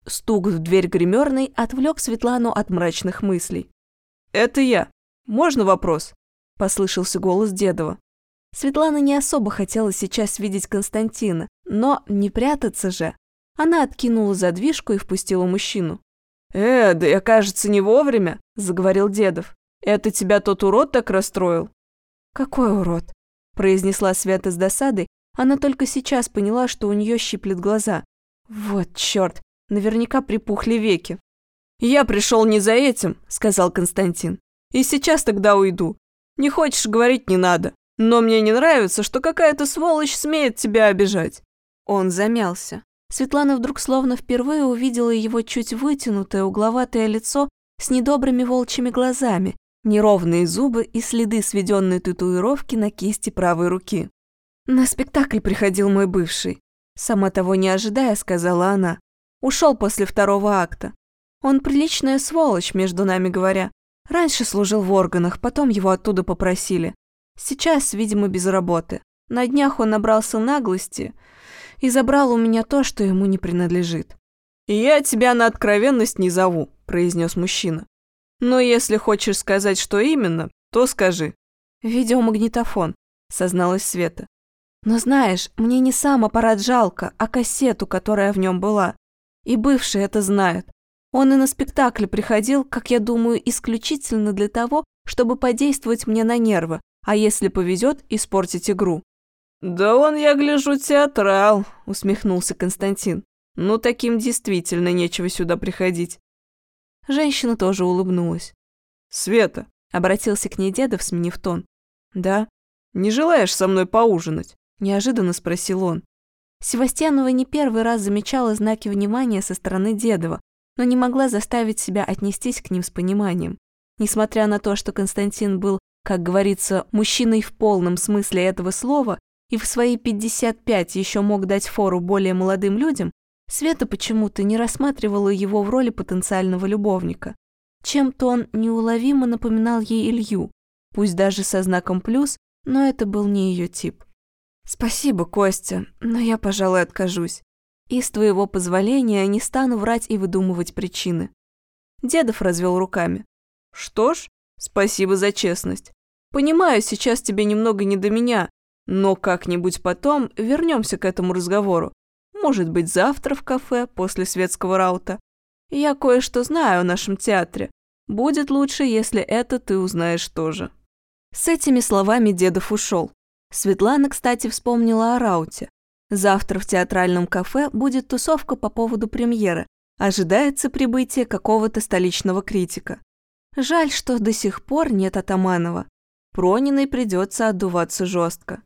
Стук в дверь гримерной отвлек Светлану от мрачных мыслей. «Это я. Можно вопрос?» – послышался голос Дедова. Светлана не особо хотела сейчас видеть Константина, но не прятаться же. Она откинула задвижку и впустила мужчину. «Э, да я, кажется, не вовремя», – заговорил Дедов. «Это тебя тот урод так расстроил?» «Какой урод?» – произнесла Света с досадой. Она только сейчас поняла, что у нее щиплет глаза. «Вот черт, наверняка припухли веки». «Я пришел не за этим», – сказал Константин. «И сейчас тогда уйду. Не хочешь говорить, не надо. Но мне не нравится, что какая-то сволочь смеет тебя обижать». Он замялся. Светлана вдруг словно впервые увидела его чуть вытянутое угловатое лицо с недобрыми волчьими глазами, неровные зубы и следы сведенной татуировки на кисти правой руки. «На спектакль приходил мой бывший», сама того не ожидая, сказала она. Ушел после второго акта. Он приличная сволочь, между нами говоря. Раньше служил в органах, потом его оттуда попросили. Сейчас, видимо, без работы. На днях он набрался наглости и забрал у меня то, что ему не принадлежит. «Я тебя на откровенность не зову», – произнес мужчина. «Но если хочешь сказать, что именно, то скажи». «Видеомагнитофон», – созналась Света. «Но знаешь, мне не сам аппарат жалко, а кассету, которая в нем была. И бывший это знает. Он и на спектакль приходил, как я думаю, исключительно для того, чтобы подействовать мне на нервы, а если повезет, испортить игру. «Да он, я гляжу, театрал», — усмехнулся Константин. «Ну, таким действительно нечего сюда приходить». Женщина тоже улыбнулась. «Света», — обратился к ней Дедов, сменив тон. «Да? Не желаешь со мной поужинать?» — неожиданно спросил он. Севастьянова не первый раз замечала знаки внимания со стороны Дедова, но не могла заставить себя отнестись к ним с пониманием. Несмотря на то, что Константин был, как говорится, мужчиной в полном смысле этого слова, и в свои 55 еще мог дать фору более молодым людям, Света почему-то не рассматривала его в роли потенциального любовника. Чем-то он неуловимо напоминал ей Илью, пусть даже со знаком плюс, но это был не ее тип. «Спасибо, Костя, но я, пожалуй, откажусь. И с твоего позволения не стану врать и выдумывать причины». Дедов развел руками. «Что ж, спасибо за честность. Понимаю, сейчас тебе немного не до меня, но как-нибудь потом вернемся к этому разговору. Может быть, завтра в кафе после светского раута. Я кое-что знаю о нашем театре. Будет лучше, если это ты узнаешь тоже». С этими словами Дедов ушел. Светлана, кстати, вспомнила о рауте. Завтра в театральном кафе будет тусовка по поводу премьеры. Ожидается прибытие какого-то столичного критика. Жаль, что до сих пор нет Атаманова. Прониной придется отдуваться жестко.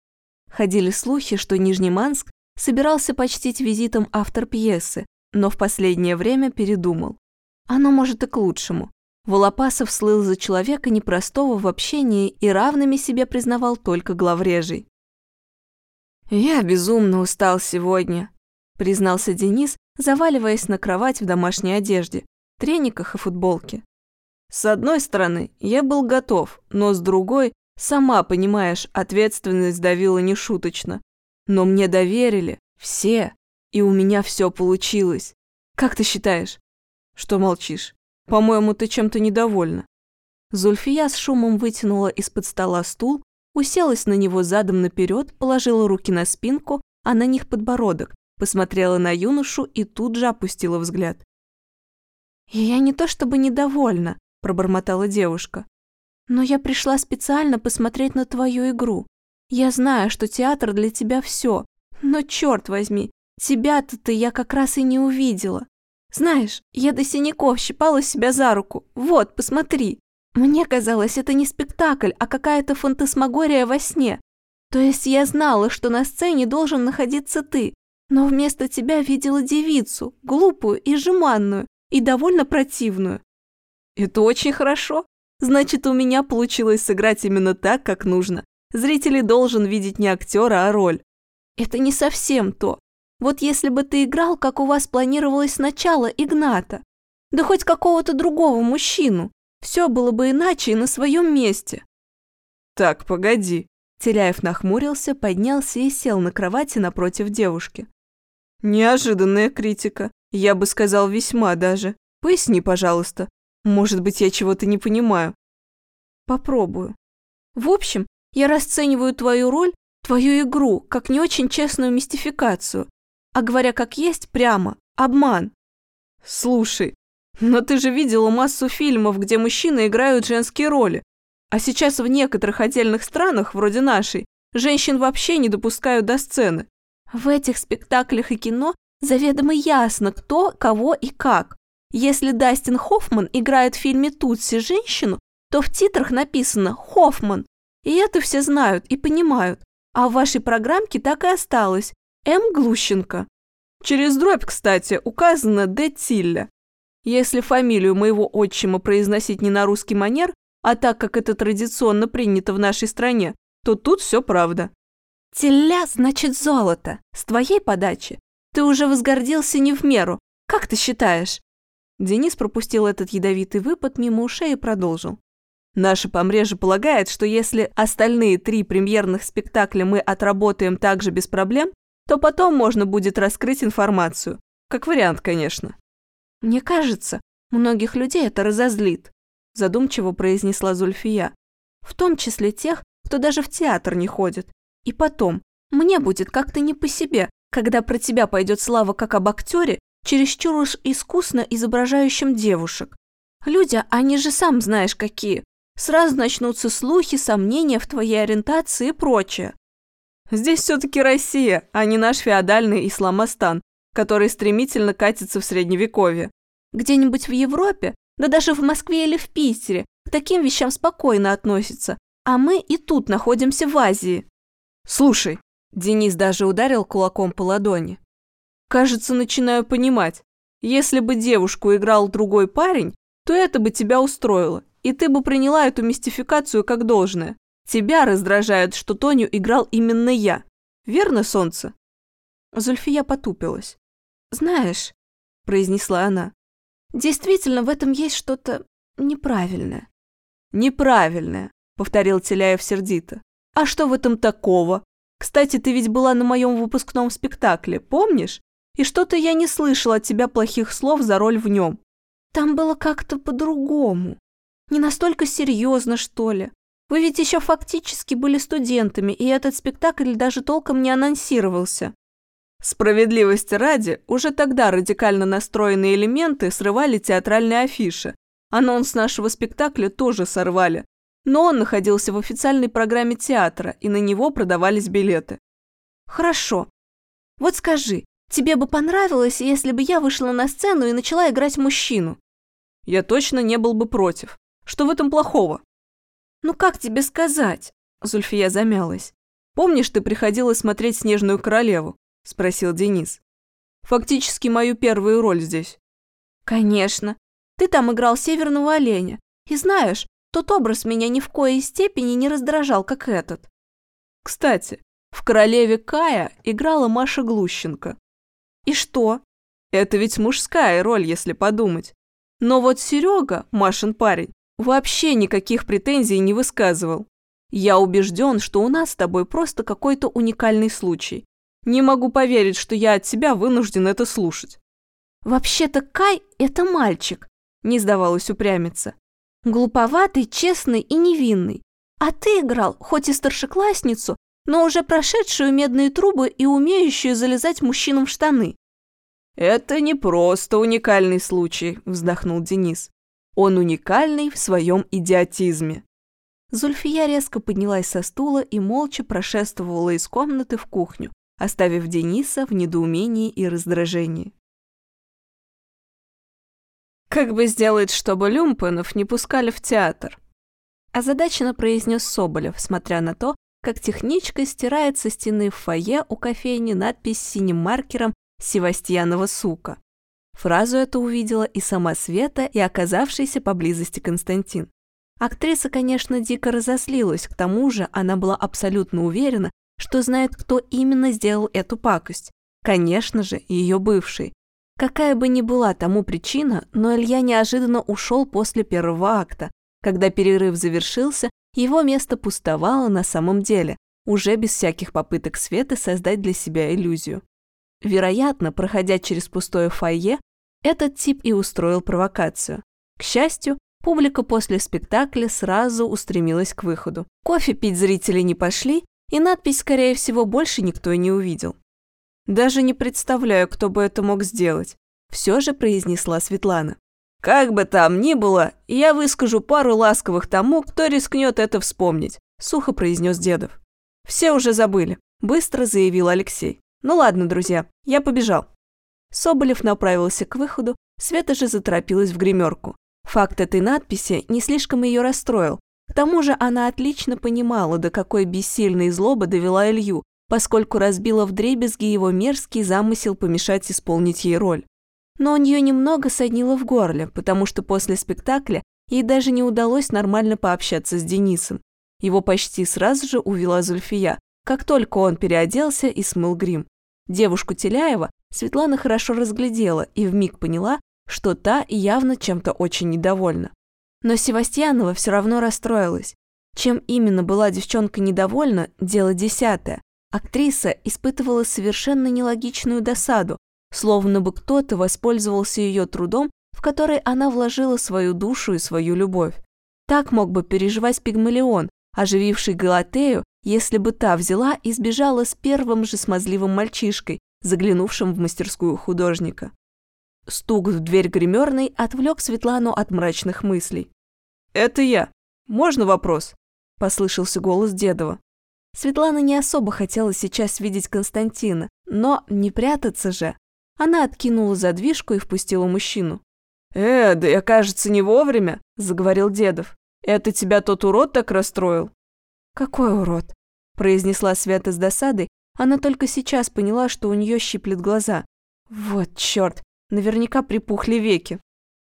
Ходили слухи, что Нижнеманск собирался почтить визитом автор пьесы, но в последнее время передумал. Оно может и к лучшему. Волопасов слыл за человека непростого в общении и равными себе признавал только главрежий. «Я безумно устал сегодня», – признался Денис, заваливаясь на кровать в домашней одежде, трениках и футболке. «С одной стороны, я был готов, но с другой Сама понимаешь, ответственность давила нешуточно. Но мне доверили, все, и у меня все получилось. Как ты считаешь? Что молчишь? По-моему, ты чем-то недовольна. Зульфия с шумом вытянула из-под стола стул, уселась на него задом наперед, положила руки на спинку, а на них подбородок, посмотрела на юношу и тут же опустила взгляд. «Я не то чтобы недовольна», – пробормотала девушка. Но я пришла специально посмотреть на твою игру. Я знаю, что театр для тебя все. Но черт возьми, тебя-то-то я как раз и не увидела. Знаешь, я до синяков щипала себя за руку. Вот, посмотри. Мне казалось, это не спектакль, а какая-то фантасмагория во сне. То есть я знала, что на сцене должен находиться ты, но вместо тебя видела девицу, глупую и жеманную, и довольно противную. Это очень хорошо. Значит, у меня получилось сыграть именно так, как нужно. Зритель должен видеть не актера, а роль. Это не совсем то. Вот если бы ты играл, как у вас планировалось сначала, Игната. Да хоть какого-то другого мужчину. Все было бы иначе и на своем месте. Так, погоди. Теляев нахмурился, поднялся и сел на кровати напротив девушки. Неожиданная критика. Я бы сказал, весьма даже. Поясни, пожалуйста, может быть, я чего-то не понимаю. Попробую. В общем, я расцениваю твою роль, твою игру, как не очень честную мистификацию. А говоря как есть, прямо, обман. Слушай, но ты же видела массу фильмов, где мужчины играют женские роли. А сейчас в некоторых отдельных странах, вроде нашей, женщин вообще не допускают до сцены. В этих спектаклях и кино заведомо ясно, кто, кого и как. Если Дастин Хоффман играет в фильме «Тутси» женщину, то в титрах написано «Хоффман». И это все знают и понимают. А в вашей программке так и осталось М. Глущенко. Через дробь, кстати, указано Д. Тилля. Если фамилию моего отчима произносить не на русский манер, а так как это традиционно принято в нашей стране, то тут все правда. Тилля значит золото. С твоей подачи. Ты уже возгордился не в меру. Как ты считаешь? Денис пропустил этот ядовитый выпад мимо ушей и продолжил. Наша помрежа полагает, что если остальные три премьерных спектакля мы отработаем также без проблем, то потом можно будет раскрыть информацию. Как вариант, конечно. Мне кажется, многих людей это разозлит, задумчиво произнесла Зульфия. В том числе тех, кто даже в театр не ходит. И потом, мне будет как-то не по себе, когда про тебя пойдет слава как об актере, чересчур уж искусно изображающем девушек. Люди, они же сам знаешь какие. Сразу начнутся слухи, сомнения в твоей ориентации и прочее. Здесь все-таки Россия, а не наш феодальный Исламостан, который стремительно катится в Средневековье. Где-нибудь в Европе, да даже в Москве или в Питере, к таким вещам спокойно относятся, а мы и тут находимся в Азии. Слушай, Денис даже ударил кулаком по ладони. Кажется, начинаю понимать. Если бы девушку играл другой парень, то это бы тебя устроило, и ты бы приняла эту мистификацию как должное. Тебя раздражает, что Тоню играл именно я. Верно, солнце?» Зульфия потупилась. «Знаешь», – произнесла она, – «действительно в этом есть что-то неправильное». «Неправильное», – повторил Теляев сердито. «А что в этом такого? Кстати, ты ведь была на моем выпускном спектакле, помнишь? И что-то я не слышала от тебя плохих слов за роль в нем. Там было как-то по-другому. Не настолько серьезно, что ли. Вы ведь еще фактически были студентами, и этот спектакль даже толком не анонсировался. Справедливости ради, уже тогда радикально настроенные элементы срывали театральные афиши. Анонс нашего спектакля тоже сорвали. Но он находился в официальной программе театра, и на него продавались билеты. Хорошо. Вот скажи, тебе бы понравилось, если бы я вышла на сцену и начала играть мужчину? Я точно не был бы против. Что в этом плохого? Ну как тебе сказать? Зульфия замялась. Помнишь, ты приходила смотреть «Снежную королеву»? Спросил Денис. Фактически мою первую роль здесь. Конечно. Ты там играл северного оленя. И знаешь, тот образ меня ни в коей степени не раздражал, как этот. Кстати, в «Королеве Кая» играла Маша Глущенко. И что? Это ведь мужская роль, если подумать. Но вот Серега, Машин парень, вообще никаких претензий не высказывал. Я убежден, что у нас с тобой просто какой-то уникальный случай. Не могу поверить, что я от тебя вынужден это слушать. Вообще-то Кай – это мальчик, не сдавалась упрямиться. Глуповатый, честный и невинный. А ты играл, хоть и старшеклассницу, но уже прошедшую медные трубы и умеющую залезать мужчинам в штаны. «Это не просто уникальный случай», – вздохнул Денис. «Он уникальный в своем идиотизме». Зульфия резко поднялась со стула и молча прошествовала из комнаты в кухню, оставив Дениса в недоумении и раздражении. «Как бы сделать, чтобы люмпенов не пускали в театр?» Озадаченно произнес Соболев, смотря на то, как техничка стирает со стены в фойе у кофейни надпись синим маркером Севастьянова сука. Фразу эту увидела и сама Света, и оказавшийся поблизости Константин. Актриса, конечно, дико разозлилась, к тому же она была абсолютно уверена, что знает, кто именно сделал эту пакость. Конечно же, ее бывший. Какая бы ни была тому причина, но Илья неожиданно ушел после первого акта. Когда перерыв завершился, его место пустовало на самом деле, уже без всяких попыток Светы создать для себя иллюзию. Вероятно, проходя через пустое фойе, этот тип и устроил провокацию. К счастью, публика после спектакля сразу устремилась к выходу. Кофе пить зрители не пошли, и надпись, скорее всего, больше никто и не увидел. «Даже не представляю, кто бы это мог сделать», – все же произнесла Светлана. «Как бы там ни было, я выскажу пару ласковых тому, кто рискнет это вспомнить», – сухо произнес Дедов. «Все уже забыли», – быстро заявил Алексей. Ну ладно, друзья, я побежал. Соболев направился к выходу, Света же заторопилась в гримерку. Факт этой надписи не слишком ее расстроил. К тому же она отлично понимала, до какой бессильной злобы довела Илью, поскольку разбила вдребезги его мерзкий замысел помешать исполнить ей роль. Но у нее немного соднило в горле, потому что после спектакля ей даже не удалось нормально пообщаться с Денисом. Его почти сразу же увела Зульфия, как только он переоделся и смыл грим. Девушку Теляева Светлана хорошо разглядела и вмиг поняла, что та явно чем-то очень недовольна. Но Севастьянова все равно расстроилась. Чем именно была девчонка недовольна, дело десятое. Актриса испытывала совершенно нелогичную досаду, словно бы кто-то воспользовался ее трудом, в который она вложила свою душу и свою любовь. Так мог бы переживать Пигмалион, ожививший Галатею, если бы та взяла и сбежала с первым же смазливым мальчишкой, заглянувшим в мастерскую художника. Стук в дверь гримерной отвлек Светлану от мрачных мыслей. «Это я. Можно вопрос?» – послышался голос Дедова. Светлана не особо хотела сейчас видеть Константина, но не прятаться же. Она откинула задвижку и впустила мужчину. «Э, да я, кажется, не вовремя», – заговорил Дедов. «Это тебя тот урод так расстроил?» «Какой урод?» – произнесла Света с досадой. Она только сейчас поняла, что у нее щиплет глаза. «Вот черт, наверняка припухли веки».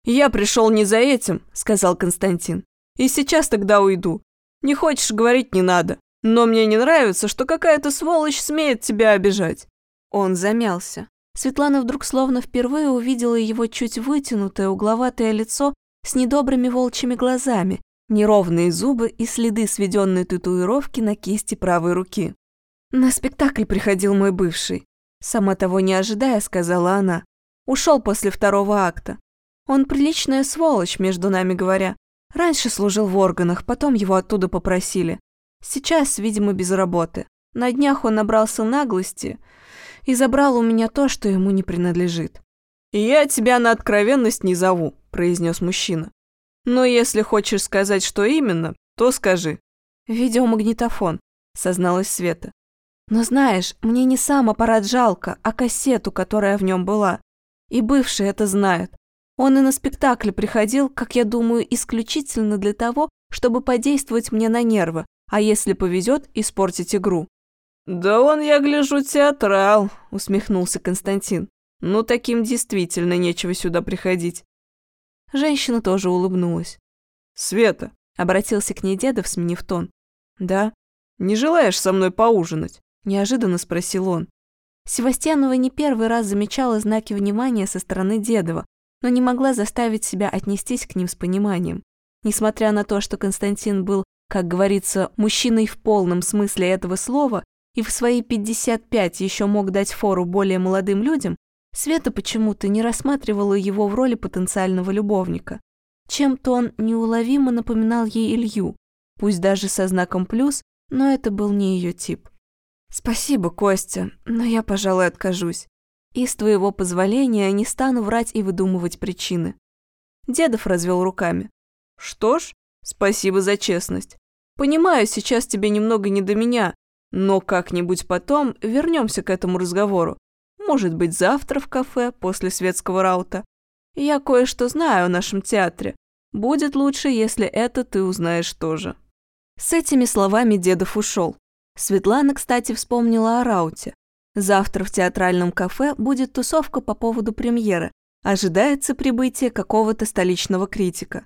«Я пришел не за этим», – сказал Константин. «И сейчас тогда уйду. Не хочешь говорить, не надо. Но мне не нравится, что какая-то сволочь смеет тебя обижать». Он замялся. Светлана вдруг словно впервые увидела его чуть вытянутое угловатое лицо с недобрыми волчьими глазами, неровные зубы и следы сведенной татуировки на кисти правой руки. «На спектакль приходил мой бывший», сама того не ожидая, сказала она. Ушел после второго акта. Он приличная сволочь, между нами говоря. Раньше служил в органах, потом его оттуда попросили. Сейчас, видимо, без работы. На днях он набрался наглости и забрал у меня то, что ему не принадлежит. «Я тебя на откровенность не зову», – произнес мужчина. «Но если хочешь сказать, что именно, то скажи». «Видеомагнитофон», – созналась Света. «Но знаешь, мне не сам аппарат жалко, а кассету, которая в нем была. И бывший это знает. Он и на спектакль приходил, как я думаю, исключительно для того, чтобы подействовать мне на нервы, а если повезет, испортить игру. «Да он, я гляжу, театрал», — усмехнулся Константин. «Ну, таким действительно нечего сюда приходить». Женщина тоже улыбнулась. «Света», — обратился к ней Дедов, сменив тон. «Да». «Не желаешь со мной поужинать?» — неожиданно спросил он. Севастьянова не первый раз замечала знаки внимания со стороны Дедова, но не могла заставить себя отнестись к ним с пониманием. Несмотря на то, что Константин был как говорится, мужчиной в полном смысле этого слова и в свои 55 еще мог дать фору более молодым людям, Света почему-то не рассматривала его в роли потенциального любовника. Чем-то он неуловимо напоминал ей Илью, пусть даже со знаком плюс, но это был не ее тип. «Спасибо, Костя, но я, пожалуй, откажусь. И с твоего позволения не стану врать и выдумывать причины». Дедов развел руками. «Что ж, Спасибо за честность. Понимаю, сейчас тебе немного не до меня, но как-нибудь потом вернемся к этому разговору. Может быть, завтра в кафе после светского раута. Я кое-что знаю о нашем театре. Будет лучше, если это ты узнаешь тоже». С этими словами Дедов ушел. Светлана, кстати, вспомнила о рауте. Завтра в театральном кафе будет тусовка по поводу премьеры. Ожидается прибытие какого-то столичного критика.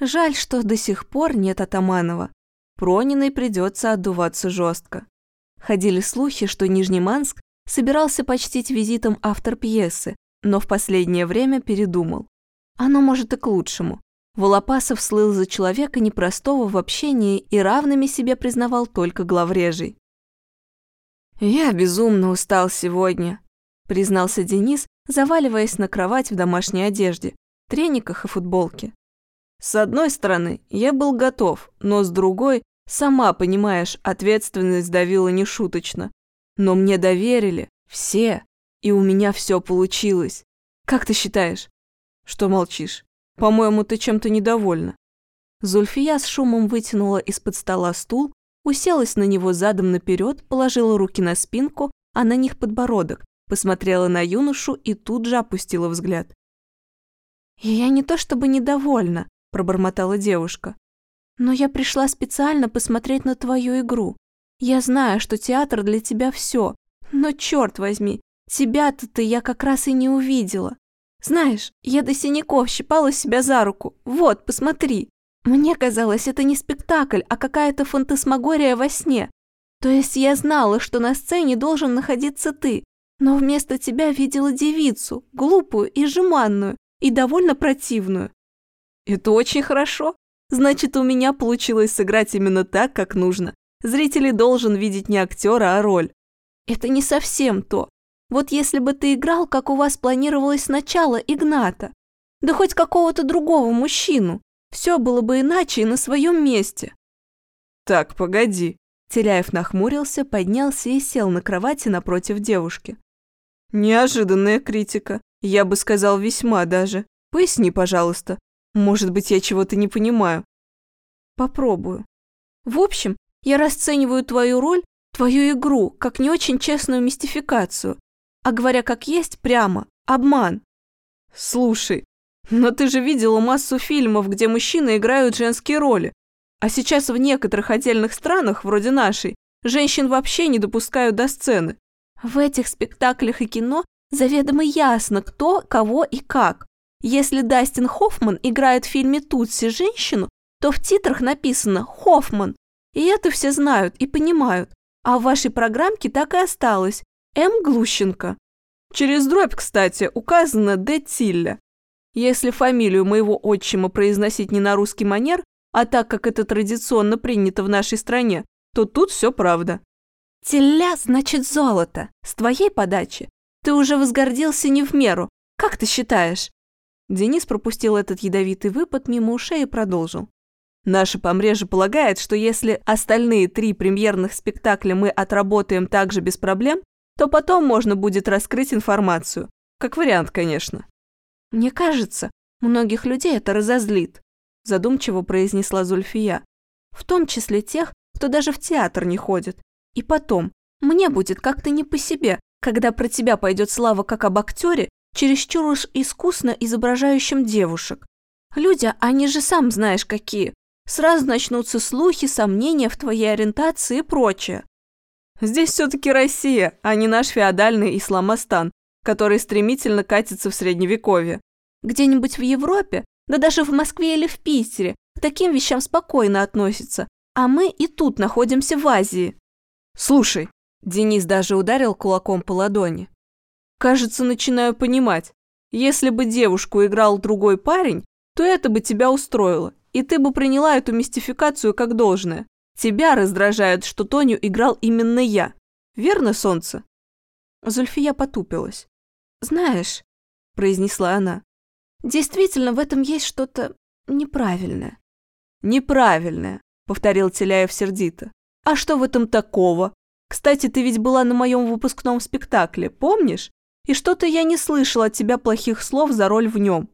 Жаль, что до сих пор нет Атаманова. Прониной придется отдуваться жестко. Ходили слухи, что Нижнеманск собирался почтить визитом автор пьесы, но в последнее время передумал. Оно может и к лучшему. Волопасов слыл за человека непростого в общении и равными себе признавал только главрежий. «Я безумно устал сегодня», – признался Денис, заваливаясь на кровать в домашней одежде, трениках и футболке. С одной стороны, я был готов, но с другой, сама понимаешь, ответственность давила нешуточно. Но мне доверили, все, и у меня все получилось. Как ты считаешь? Что молчишь? По-моему, ты чем-то недовольна. Зульфия с шумом вытянула из-под стола стул, уселась на него задом наперед, положила руки на спинку, а на них подбородок, посмотрела на юношу и тут же опустила взгляд. «Я не то чтобы недовольна», пробормотала девушка. «Но я пришла специально посмотреть на твою игру. Я знаю, что театр для тебя все, но черт возьми, тебя-то-то я как раз и не увидела. Знаешь, я до синяков щипала себя за руку. Вот, посмотри. Мне казалось, это не спектакль, а какая-то фантасмагория во сне. То есть я знала, что на сцене должен находиться ты, но вместо тебя видела девицу, глупую и жеманную, и довольно противную. Это очень хорошо. Значит, у меня получилось сыграть именно так, как нужно. Зритель должен видеть не актера, а роль. Это не совсем то. Вот если бы ты играл, как у вас планировалось сначала, Игната, да хоть какого-то другого мужчину, все было бы иначе и на своем месте. Так, погоди. Теляев нахмурился, поднялся и сел на кровати напротив девушки. Неожиданная критика. Я бы сказал, весьма даже. Поясни, пожалуйста. Может быть, я чего-то не понимаю. Попробую. В общем, я расцениваю твою роль, твою игру, как не очень честную мистификацию. А говоря как есть, прямо, обман. Слушай, но ты же видела массу фильмов, где мужчины играют женские роли. А сейчас в некоторых отдельных странах, вроде нашей, женщин вообще не допускают до сцены. В этих спектаклях и кино заведомо ясно, кто, кого и как. Если Дастин Хоффман играет в фильме «Тутси» женщину, то в титрах написано «Хоффман». И это все знают и понимают. А в вашей программке так и осталось. М. Глущенко. Через дробь, кстати, указано Д. Тилля. Если фамилию моего отчима произносить не на русский манер, а так как это традиционно принято в нашей стране, то тут все правда. Теля значит золото. С твоей подачи. Ты уже возгордился не в меру. Как ты считаешь? Денис пропустил этот ядовитый выпад мимо ушей и продолжил. Наша помрежа полагает, что если остальные три премьерных спектакля мы отработаем также без проблем, то потом можно будет раскрыть информацию. Как вариант, конечно. Мне кажется, многих людей это разозлит задумчиво произнесла Зульфия. В том числе тех, кто даже в театр не ходит. И потом, мне будет как-то не по себе, когда про тебя пойдет слава как об актере, чересчур уж искусно изображающем девушек. Люди, они же сам знаешь какие. Сразу начнутся слухи, сомнения в твоей ориентации и прочее. Здесь все-таки Россия, а не наш феодальный Исламостан, который стремительно катится в Средневековье. Где-нибудь в Европе да даже в Москве или в Питере к таким вещам спокойно относятся, а мы и тут находимся в Азии. Слушай, Денис даже ударил кулаком по ладони. Кажется, начинаю понимать. Если бы девушку играл другой парень, то это бы тебя устроило, и ты бы приняла эту мистификацию как должное. Тебя раздражает, что Тоню играл именно я. Верно, солнце?» Зульфия потупилась. «Знаешь», – произнесла она, Действительно, в этом есть что-то неправильное. Неправильное, повторил Теляев сердито. А что в этом такого? Кстати, ты ведь была на моем выпускном спектакле, помнишь? И что-то я не слышала от тебя плохих слов за роль в нем.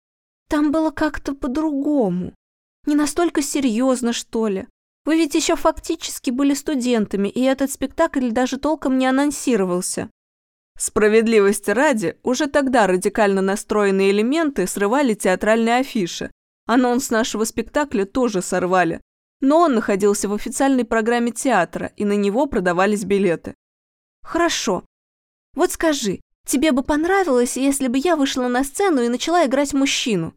Там было как-то по-другому. Не настолько серьезно, что ли. Вы ведь еще фактически были студентами, и этот спектакль даже толком не анонсировался. Справедливости ради, уже тогда радикально настроенные элементы срывали театральные афиши. Анонс нашего спектакля тоже сорвали. Но он находился в официальной программе театра, и на него продавались билеты. Хорошо. Вот скажи, тебе бы понравилось, если бы я вышла на сцену и начала играть мужчину?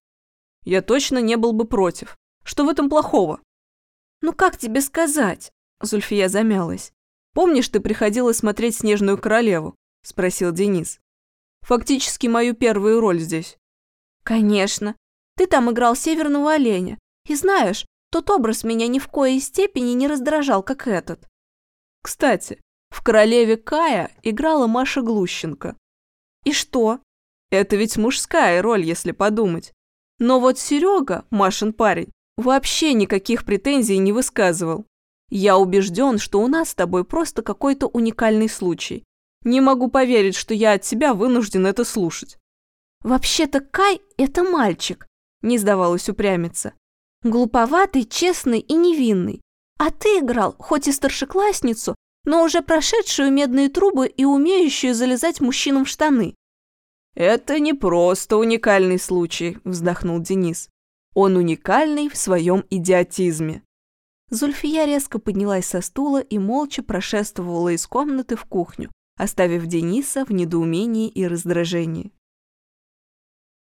Я точно не был бы против. Что в этом плохого? Ну как тебе сказать? Зульфия замялась. Помнишь, ты приходила смотреть «Снежную королеву»? – спросил Денис. «Фактически мою первую роль здесь». «Конечно. Ты там играл северного оленя. И знаешь, тот образ меня ни в коей степени не раздражал, как этот». «Кстати, в «Королеве Кая» играла Маша Глущенко». «И что?» «Это ведь мужская роль, если подумать. Но вот Серега, Машин парень, вообще никаких претензий не высказывал. Я убежден, что у нас с тобой просто какой-то уникальный случай. Не могу поверить, что я от тебя вынужден это слушать. Вообще-то Кай – это мальчик, не сдавалась упрямиться. Глуповатый, честный и невинный. А ты играл, хоть и старшеклассницу, но уже прошедшую медные трубы и умеющую залезать мужчинам в штаны. «Это не просто уникальный случай», – вздохнул Денис. «Он уникальный в своем идиотизме». Зульфия резко поднялась со стула и молча прошествовала из комнаты в кухню, оставив Дениса в недоумении и раздражении.